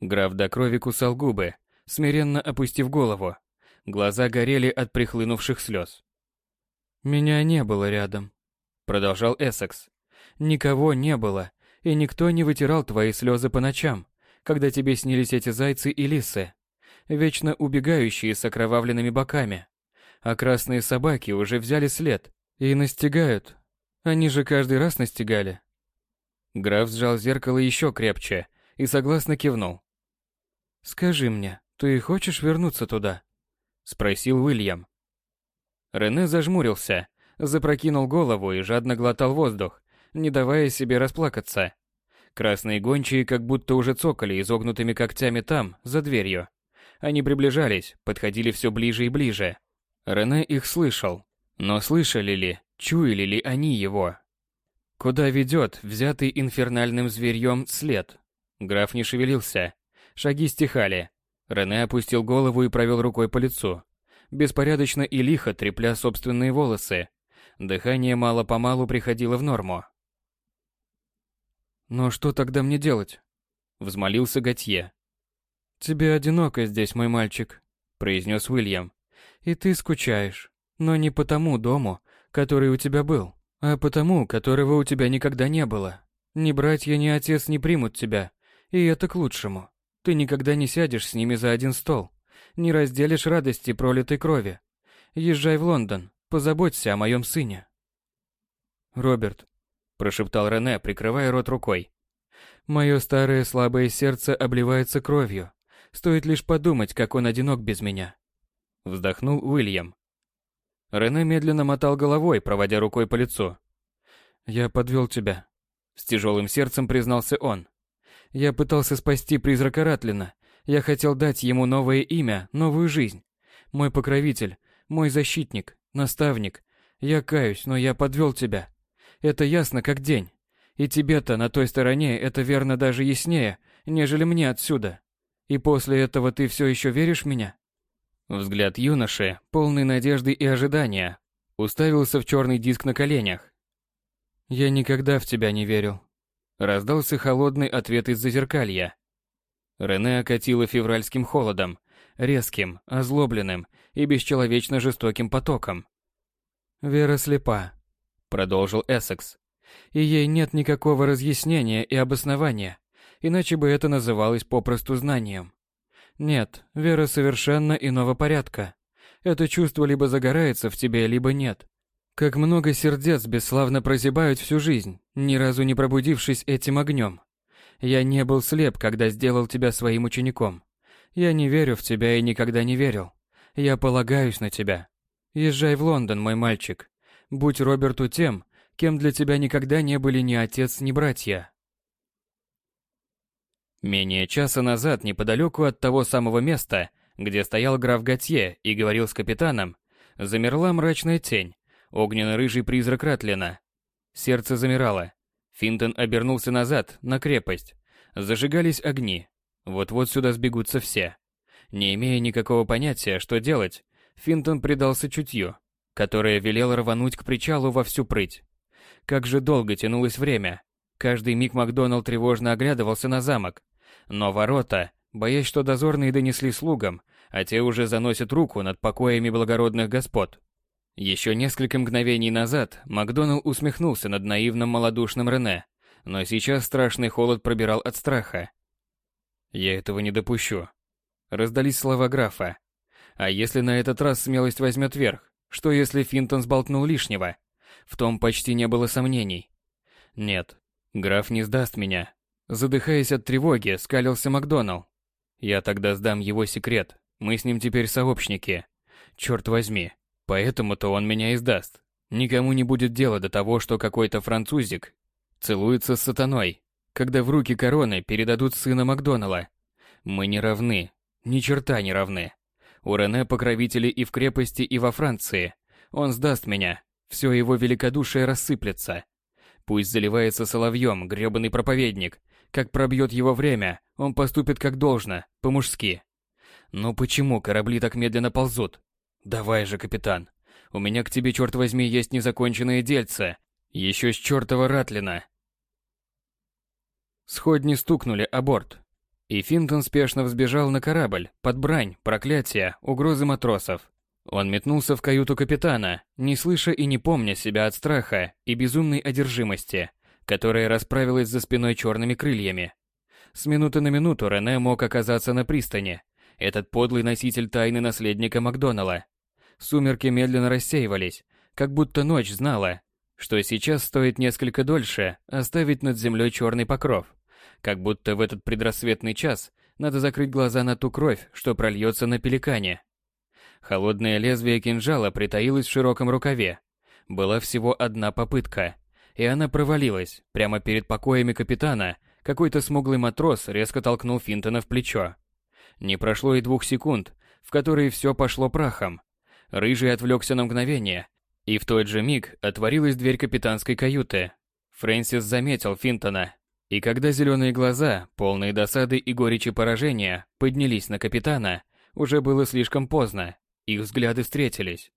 Граф до крови кусал губы, смиренно опустив голову. Глаза горели от прихлынувших слез. «Меня не было рядом», — продолжал Эссекс. «Никого не было, и никто не вытирал твои слезы по ночам, когда тебе снились эти зайцы и лисы, вечно убегающие с окровавленными боками. А красные собаки уже взяли след и настигают. Они же каждый раз настигали». Граф сжал зеркало еще крепче и согласно кивнул. «Скажи мне, ты хочешь вернуться туда?» — спросил Уильям. Рене зажмурился, запрокинул голову и жадно глотал воздух, не давая себе расплакаться. Красные гончие как будто уже цокали изогнутыми когтями там, за дверью. Они приближались, подходили все ближе и ближе. Рене их слышал. Но слышали ли, чуяли ли они его? Куда ведет взятый инфернальным зверьем след? Граф не шевелился. Шаги стихали. Рене опустил голову и провел рукой по лицу беспорядочно и лихо трепля собственные волосы. Дыхание мало-помалу приходило в норму. «Но что тогда мне делать?» — взмолился Готье. «Тебе одиноко здесь, мой мальчик», — произнес Уильям. «И ты скучаешь. Но не по тому дому, который у тебя был, а по тому, которого у тебя никогда не было. Ни братья, ни отец не примут тебя, и это к лучшему. Ты никогда не сядешь с ними за один стол не разделишь радости пролитой крови. Езжай в Лондон, позаботься о моем сыне. Роберт, прошептал Рене, прикрывая рот рукой. Мое старое слабое сердце обливается кровью. Стоит лишь подумать, как он одинок без меня. Вздохнул Уильям. Рене медленно мотал головой, проводя рукой по лицу. «Я подвел тебя», — с тяжелым сердцем признался он. «Я пытался спасти призрака Ратлина, я хотел дать ему новое имя, новую жизнь. Мой покровитель, мой защитник, наставник. Я каюсь, но я подвел тебя. Это ясно как день. И тебе-то на той стороне это верно даже яснее, нежели мне отсюда. И после этого ты все еще веришь в меня? Взгляд юноши, полный надежды и ожидания, уставился в черный диск на коленях. «Я никогда в тебя не верил», — раздался холодный ответ из зазеркалья. Рене окатило февральским холодом, резким, озлобленным и бесчеловечно жестоким потоком. «Вера слепа», — продолжил Эссекс. «И ей нет никакого разъяснения и обоснования, иначе бы это называлось попросту знанием. Нет, вера совершенно иного порядка. Это чувство либо загорается в тебе, либо нет. Как много сердец бесславно прозябают всю жизнь, ни разу не пробудившись этим огнем. Я не был слеп, когда сделал тебя своим учеником. Я не верю в тебя и никогда не верил. Я полагаюсь на тебя. Езжай в Лондон, мой мальчик. Будь Роберту тем, кем для тебя никогда не были ни отец, ни братья. Менее часа назад, неподалеку от того самого места, где стоял граф Готье и говорил с капитаном, замерла мрачная тень, огненно-рыжий призрак Ратлина. Сердце замирало, Финтон обернулся назад, на крепость. Зажигались огни. Вот-вот сюда сбегутся все. Не имея никакого понятия, что делать, Финтон предался чутью, которое велело рвануть к причалу во всю прыть. Как же долго тянулось время. Каждый миг Макдоналд тревожно оглядывался на замок. Но ворота, боясь, что дозорные донесли слугам, а те уже заносят руку над покоями благородных господ, еще несколько мгновений назад Макдоналл усмехнулся над наивным малодушным Рене, но сейчас страшный холод пробирал от страха. «Я этого не допущу», — раздались слова графа. «А если на этот раз смелость возьмет верх? Что если Финтон сболтнул лишнего?» В том почти не было сомнений. «Нет, граф не сдаст меня». Задыхаясь от тревоги, скалился Макдоналл. «Я тогда сдам его секрет. Мы с ним теперь сообщники. Черт возьми, Поэтому-то он меня издаст. Никому не будет дела до того, что какой-то французик целуется с сатаной, когда в руки короны передадут сына Макдонала. Мы не равны, ни черта не равны. У Рене покровители и в крепости, и во Франции. Он сдаст меня, все его великодушие рассыплется. Пусть заливается соловьем грёбаный проповедник. Как пробьет его время, он поступит как должно, по-мужски. Но почему корабли так медленно ползут? Давай же, капитан. У меня к тебе, черт возьми, есть незаконченное дельце. Еще с чертова Ратлина. Сходни стукнули о борт. И Финтон спешно взбежал на корабль, под брань, проклятия, угрозы матросов. Он метнулся в каюту капитана, не слыша и не помня себя от страха и безумной одержимости, которая расправилась за спиной черными крыльями. С минуты на минуту Рене мог оказаться на пристани, этот подлый носитель тайны наследника Макдонала. Сумерки медленно рассеивались, как будто ночь знала, что сейчас стоит несколько дольше оставить над землей черный покров, как будто в этот предрассветный час надо закрыть глаза на ту кровь, что прольется на пеликане. Холодное лезвие кинжала притаилось в широком рукаве. Была всего одна попытка, и она провалилась. Прямо перед покоями капитана какой-то смуглый матрос резко толкнул Финтона в плечо. Не прошло и двух секунд, в которые все пошло прахом. Рыжий отвлекся на мгновение, и в тот же миг отворилась дверь капитанской каюты. Фрэнсис заметил Финтона, и когда зеленые глаза, полные досады и горечи поражения, поднялись на капитана, уже было слишком поздно, их взгляды встретились.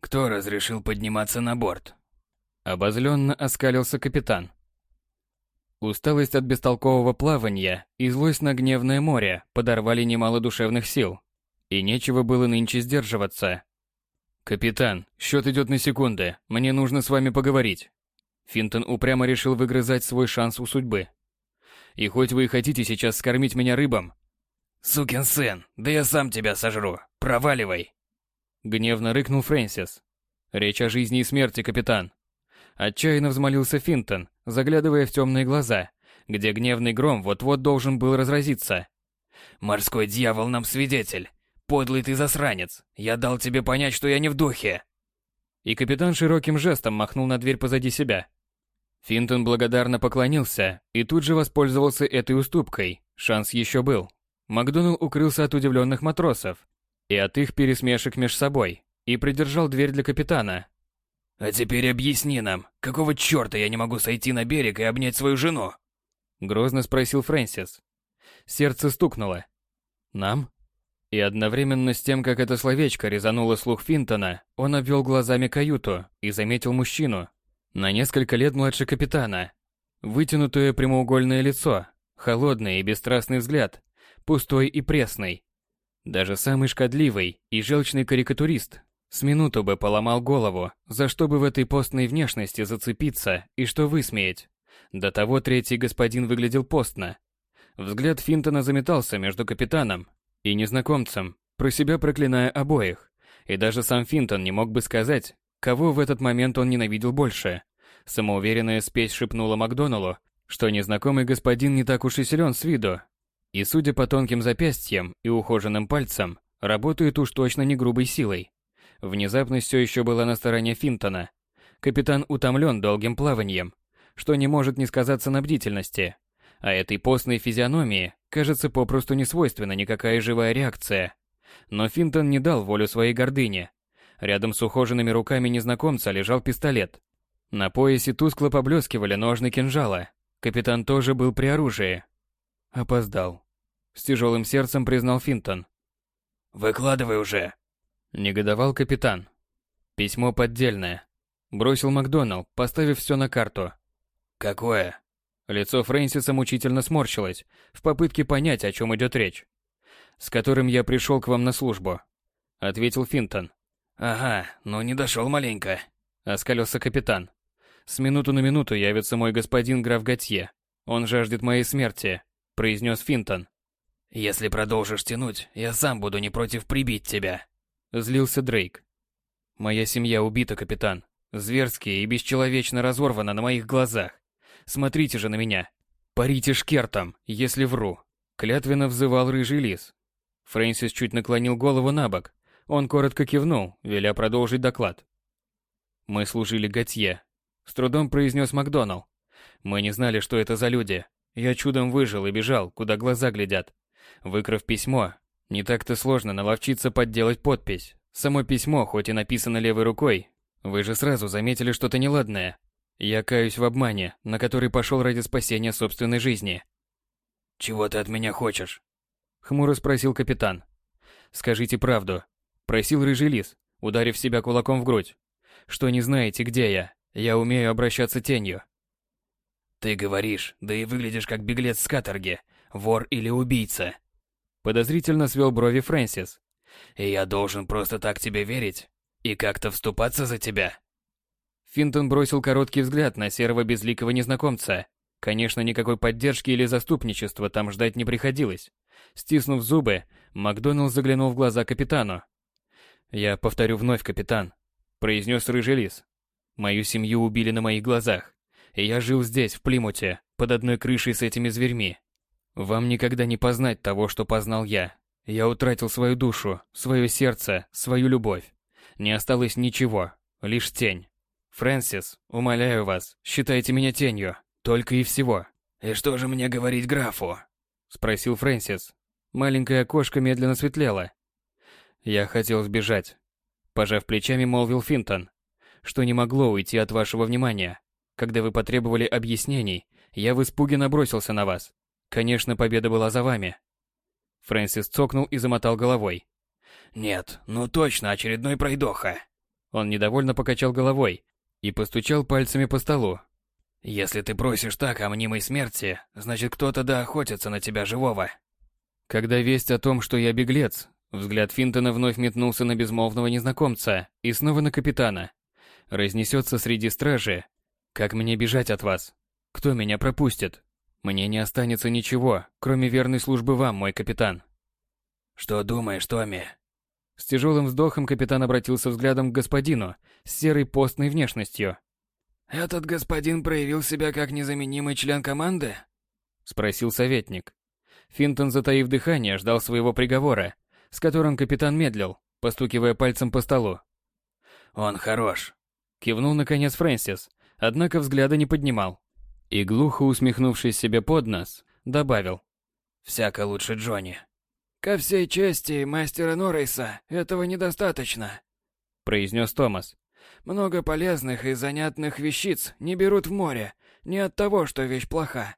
«Кто разрешил подниматься на борт?» Обозленно оскалился капитан. Усталость от бестолкового плавания и злость на гневное море подорвали немало душевных сил. И нечего было нынче сдерживаться. «Капитан, счет идет на секунды, мне нужно с вами поговорить». Финтон упрямо решил выгрызать свой шанс у судьбы. «И хоть вы и хотите сейчас скормить меня рыбам...» «Сукин сын, да я сам тебя сожру, проваливай!» Гневно рыкнул Фрэнсис. «Речь о жизни и смерти, капитан. Отчаянно взмолился Финтон, заглядывая в темные глаза, где гневный гром вот-вот должен был разразиться. «Морской дьявол нам свидетель! Подлый ты засранец! Я дал тебе понять, что я не в духе!» И капитан широким жестом махнул на дверь позади себя. Финтон благодарно поклонился и тут же воспользовался этой уступкой. Шанс еще был. Макдоналл укрылся от удивленных матросов и от их пересмешек меж собой и придержал дверь для капитана, «А теперь объясни нам, какого черта я не могу сойти на берег и обнять свою жену?» Грозно спросил Фрэнсис. Сердце стукнуло. «Нам?» И одновременно с тем, как это словечко резануло слух Финтона, он обвел глазами каюту и заметил мужчину, на несколько лет младше капитана. Вытянутое прямоугольное лицо, холодный и бесстрастный взгляд, пустой и пресный. Даже самый шкодливый и желчный карикатурист с минуту бы поломал голову, за что бы в этой постной внешности зацепиться и что высмеять. До того третий господин выглядел постно. Взгляд Финтона заметался между капитаном и незнакомцем, про себя проклиная обоих. И даже сам Финтон не мог бы сказать, кого в этот момент он ненавидел больше. Самоуверенная спесь шепнула Макдоналу, что незнакомый господин не так уж и силен с виду. И судя по тонким запястьям и ухоженным пальцам, работает уж точно не грубой силой. Внезапность все еще была на стороне Финтона. Капитан утомлен долгим плаванием, что не может не сказаться на бдительности. А этой постной физиономии, кажется, попросту не свойственна никакая живая реакция. Но Финтон не дал волю своей гордыне. Рядом с ухоженными руками незнакомца лежал пистолет. На поясе тускло поблескивали ножны кинжала. Капитан тоже был при оружии. Опоздал. С тяжелым сердцем признал Финтон. «Выкладывай уже!» Негодовал капитан. Письмо поддельное. Бросил Макдоналл, поставив все на карту. Какое? Лицо Фрэнсиса мучительно сморщилось, в попытке понять, о чем идет речь. С которым я пришел к вам на службу. Ответил Финтон. Ага, ну не дошел маленько. Оскалился капитан. С минуту на минуту явится мой господин граф Готье. Он жаждет моей смерти, произнес Финтон. Если продолжишь тянуть, я сам буду не против прибить тебя. Злился Дрейк. Моя семья убита, капитан. Зверски и бесчеловечно разорвана на моих глазах. Смотрите же на меня. Парите шкертом, если вру. Клятвенно взывал рыжий лис. Фрэнсис чуть наклонил голову на бок. Он коротко кивнул, веля продолжить доклад. Мы служили Готье. С трудом произнес Макдоналл. Мы не знали, что это за люди. Я чудом выжил и бежал, куда глаза глядят. Выкрав письмо, не так-то сложно наловчиться подделать подпись. Само письмо, хоть и написано левой рукой, вы же сразу заметили что-то неладное. Я каюсь в обмане, на который пошел ради спасения собственной жизни. «Чего ты от меня хочешь?» Хмуро спросил капитан. «Скажите правду», — просил рыжий лис, ударив себя кулаком в грудь. «Что не знаете, где я? Я умею обращаться тенью». «Ты говоришь, да и выглядишь как беглец с каторги, вор или убийца». Подозрительно свел брови Фрэнсис. «И я должен просто так тебе верить? И как-то вступаться за тебя?» Финтон бросил короткий взгляд на серого безликого незнакомца. Конечно, никакой поддержки или заступничества там ждать не приходилось. Стиснув зубы, Макдоналд заглянул в глаза капитану. «Я повторю вновь, капитан», — произнес рыжий лис. «Мою семью убили на моих глазах, и я жил здесь, в Плимуте, под одной крышей с этими зверьми. Вам никогда не познать того, что познал я. Я утратил свою душу, свое сердце, свою любовь. Не осталось ничего, лишь тень. Фрэнсис, умоляю вас, считайте меня тенью, только и всего. И что же мне говорить графу? спросил Фрэнсис. Маленькое окошко медленно светлело. Я хотел сбежать, пожав плечами, молвил Финтон, что не могло уйти от вашего внимания. Когда вы потребовали объяснений, я в испуге набросился на вас. Конечно, победа была за вами. Фрэнсис цокнул и замотал головой. Нет, ну точно очередной пройдоха. Он недовольно покачал головой и постучал пальцами по столу. Если ты просишь так о мнимой смерти, значит кто-то да охотится на тебя живого. Когда весть о том, что я беглец, взгляд Финтона вновь метнулся на безмолвного незнакомца и снова на капитана. Разнесется среди стражи. Как мне бежать от вас? Кто меня пропустит? Мне не останется ничего, кроме верной службы вам, мой капитан. Что думаешь, Томми? С тяжелым вздохом капитан обратился взглядом к господину с серой постной внешностью. «Этот господин проявил себя как незаменимый член команды?» — спросил советник. Финтон, затаив дыхание, ждал своего приговора, с которым капитан медлил, постукивая пальцем по столу. «Он хорош», — кивнул наконец Фрэнсис, однако взгляда не поднимал. И глухо усмехнувшись себе под нос, добавил. «Всяко лучше Джонни». «Ко всей чести мастера Норрейса этого недостаточно», — произнес Томас. «Много полезных и занятных вещиц не берут в море, не от того, что вещь плоха.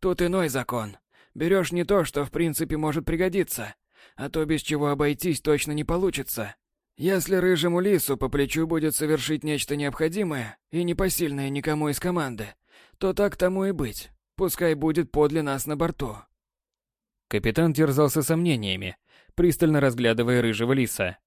Тут иной закон. Берешь не то, что в принципе может пригодиться, а то без чего обойтись точно не получится. Если рыжему лису по плечу будет совершить нечто необходимое и непосильное никому из команды, то так тому и быть. Пускай будет подле нас на борту. Капитан терзался сомнениями, пристально разглядывая рыжего лиса.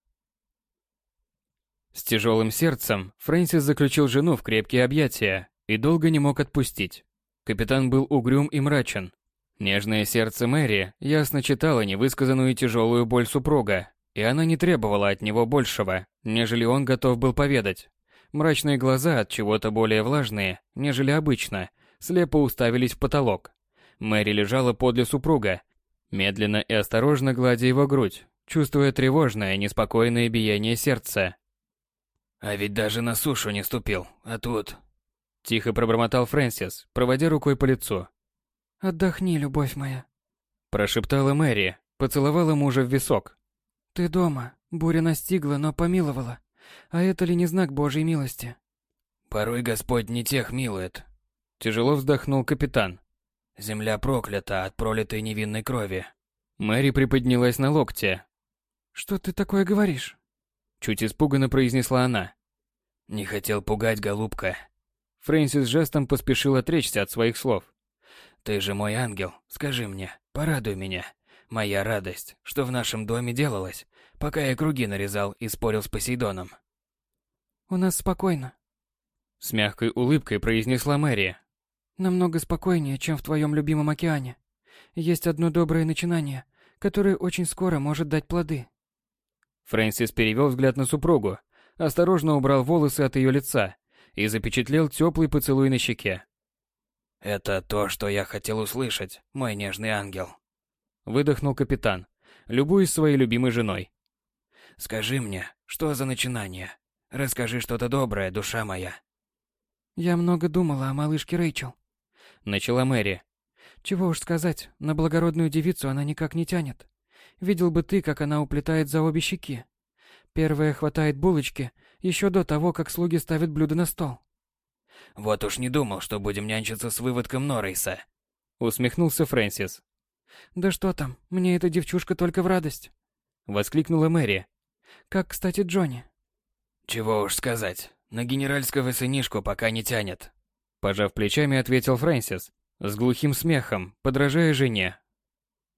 С тяжелым сердцем Фрэнсис заключил жену в крепкие объятия и долго не мог отпустить. Капитан был угрюм и мрачен. Нежное сердце Мэри ясно читало невысказанную тяжелую боль супруга, и она не требовала от него большего, нежели он готов был поведать. Мрачные глаза от чего-то более влажные, нежели обычно, слепо уставились в потолок. Мэри лежала подле супруга, медленно и осторожно гладя его грудь, чувствуя тревожное, неспокойное биение сердца. «А ведь даже на сушу не ступил, а тут...» Тихо пробормотал Фрэнсис, проводя рукой по лицу. «Отдохни, любовь моя», – прошептала Мэри, поцеловала мужа в висок. «Ты дома. Буря настигла, но помиловала. А это ли не знак Божьей милости? Порой Господь не тех милует. Тяжело вздохнул капитан. Земля проклята от пролитой невинной крови. Мэри приподнялась на локте. Что ты такое говоришь? Чуть испуганно произнесла она. Не хотел пугать, голубка. Фрэнсис жестом поспешил отречься от своих слов. Ты же мой ангел, скажи мне, порадуй меня. Моя радость, что в нашем доме делалось, пока я круги нарезал и спорил с Посейдоном. «У нас спокойно», — с мягкой улыбкой произнесла Мэри. «Намного спокойнее, чем в твоем любимом океане. Есть одно доброе начинание, которое очень скоро может дать плоды». Фрэнсис перевел взгляд на супругу, осторожно убрал волосы от ее лица и запечатлел теплый поцелуй на щеке. «Это то, что я хотел услышать, мой нежный ангел», — выдохнул капитан, любуясь своей любимой женой. Скажи мне, что за начинание? Расскажи что-то доброе, душа моя. Я много думала о малышке Рэйчел. Начала Мэри. Чего уж сказать, на благородную девицу она никак не тянет. Видел бы ты, как она уплетает за обе щеки. Первая хватает булочки еще до того, как слуги ставят блюдо на стол. Вот уж не думал, что будем нянчиться с выводком Норрейса. Усмехнулся Фрэнсис. Да что там, мне эта девчушка только в радость. Воскликнула Мэри. Как, кстати, Джонни? Чего уж сказать, на генеральского сынишку пока не тянет. Пожав плечами, ответил Фрэнсис, с глухим смехом, подражая жене.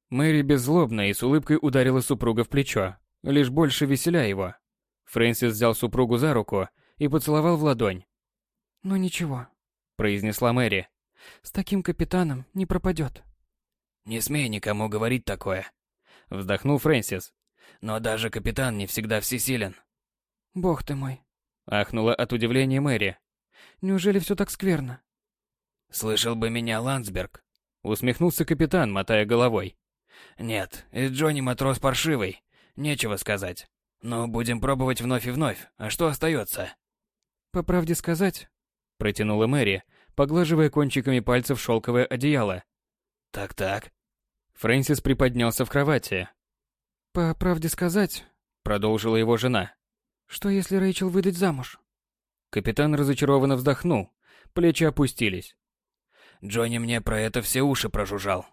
Мэри беззлобно и с улыбкой ударила супруга в плечо, лишь больше веселя его. Фрэнсис взял супругу за руку и поцеловал в ладонь. «Ну ничего», — произнесла Мэри. «С таким капитаном не пропадет». «Не смей никому говорить такое», — вздохнул Фрэнсис. «Но даже капитан не всегда всесилен». «Бог ты мой», — ахнула от удивления Мэри. «Неужели все так скверно?» «Слышал бы меня Ландсберг», — усмехнулся капитан, мотая головой. «Нет, и Джонни матрос паршивый, нечего сказать. Но будем пробовать вновь и вновь, а что остается?» «По правде сказать», — протянула Мэри, поглаживая кончиками пальцев шелковое одеяло. «Так-так». Фрэнсис приподнялся в кровати. «По правде сказать», — продолжила его жена. «Что если Рэйчел выдать замуж?» Капитан разочарованно вздохнул, плечи опустились. Джонни мне про это все уши прожужжал.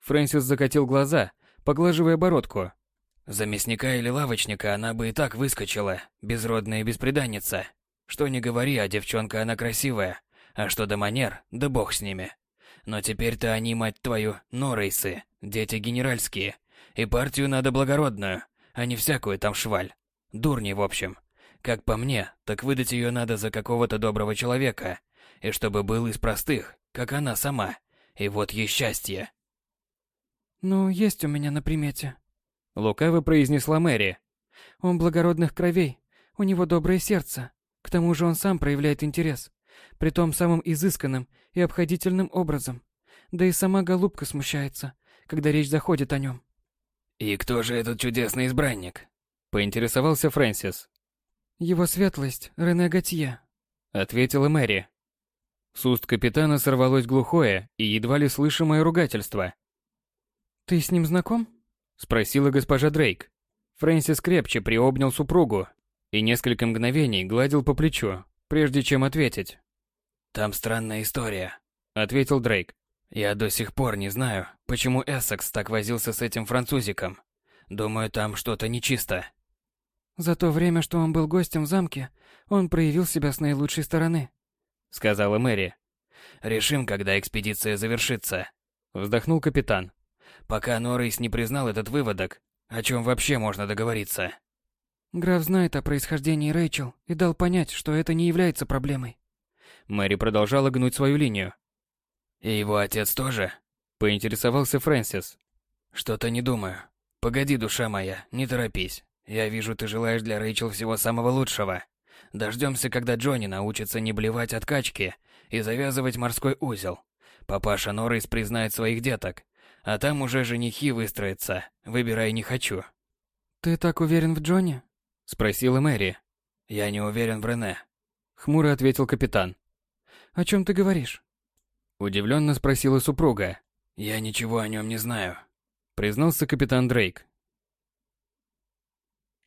Фрэнсис закатил глаза, поглаживая бородку. За мясника или лавочника она бы и так выскочила, безродная бесприданница. Что не говори, а девчонка она красивая. А что до манер, да бог с ними. Но теперь-то они, мать твою, норейсы, дети генеральские. И партию надо благородную, а не всякую там шваль. Дурни, в общем. Как по мне, так выдать ее надо за какого-то доброго человека. И чтобы был из простых, как она сама. И вот ей счастье. «Ну, есть у меня на примете», — лукаво произнесла Мэри. «Он благородных кровей, у него доброе сердце. К тому же он сам проявляет интерес, притом самым изысканным и обходительным образом. Да и сама голубка смущается, когда речь заходит о нем». «И кто же этот чудесный избранник?» — поинтересовался Фрэнсис. «Его светлость, Рене Готье», — ответила Мэри. С уст капитана сорвалось глухое и едва ли слышимое ругательство. «Ты с ним знаком?» — спросила госпожа Дрейк. Фрэнсис крепче приобнял супругу и несколько мгновений гладил по плечу, прежде чем ответить. «Там странная история», — ответил Дрейк. «Я до сих пор не знаю, почему Эссекс так возился с этим французиком. Думаю, там что-то нечисто». «За то время, что он был гостем в замке, он проявил себя с наилучшей стороны», — сказала Мэри. «Решим, когда экспедиция завершится», — вздохнул капитан. Пока Норрис не признал этот выводок, о чем вообще можно договориться? Граф знает о происхождении Рэйчел и дал понять, что это не является проблемой. Мэри продолжала гнуть свою линию. И его отец тоже? Поинтересовался Фрэнсис. Что-то не думаю. Погоди, душа моя, не торопись. Я вижу, ты желаешь для Рэйчел всего самого лучшего. Дождемся, когда Джонни научится не блевать от качки и завязывать морской узел. Папаша Норрис признает своих деток, а там уже женихи выстроятся. Выбирай не хочу. Ты так уверен в Джонни? Спросила Мэри. Я не уверен в Рене. Хмуро ответил капитан. О чем ты говоришь? Удивленно спросила супруга. Я ничего о нем не знаю. Признался капитан Дрейк.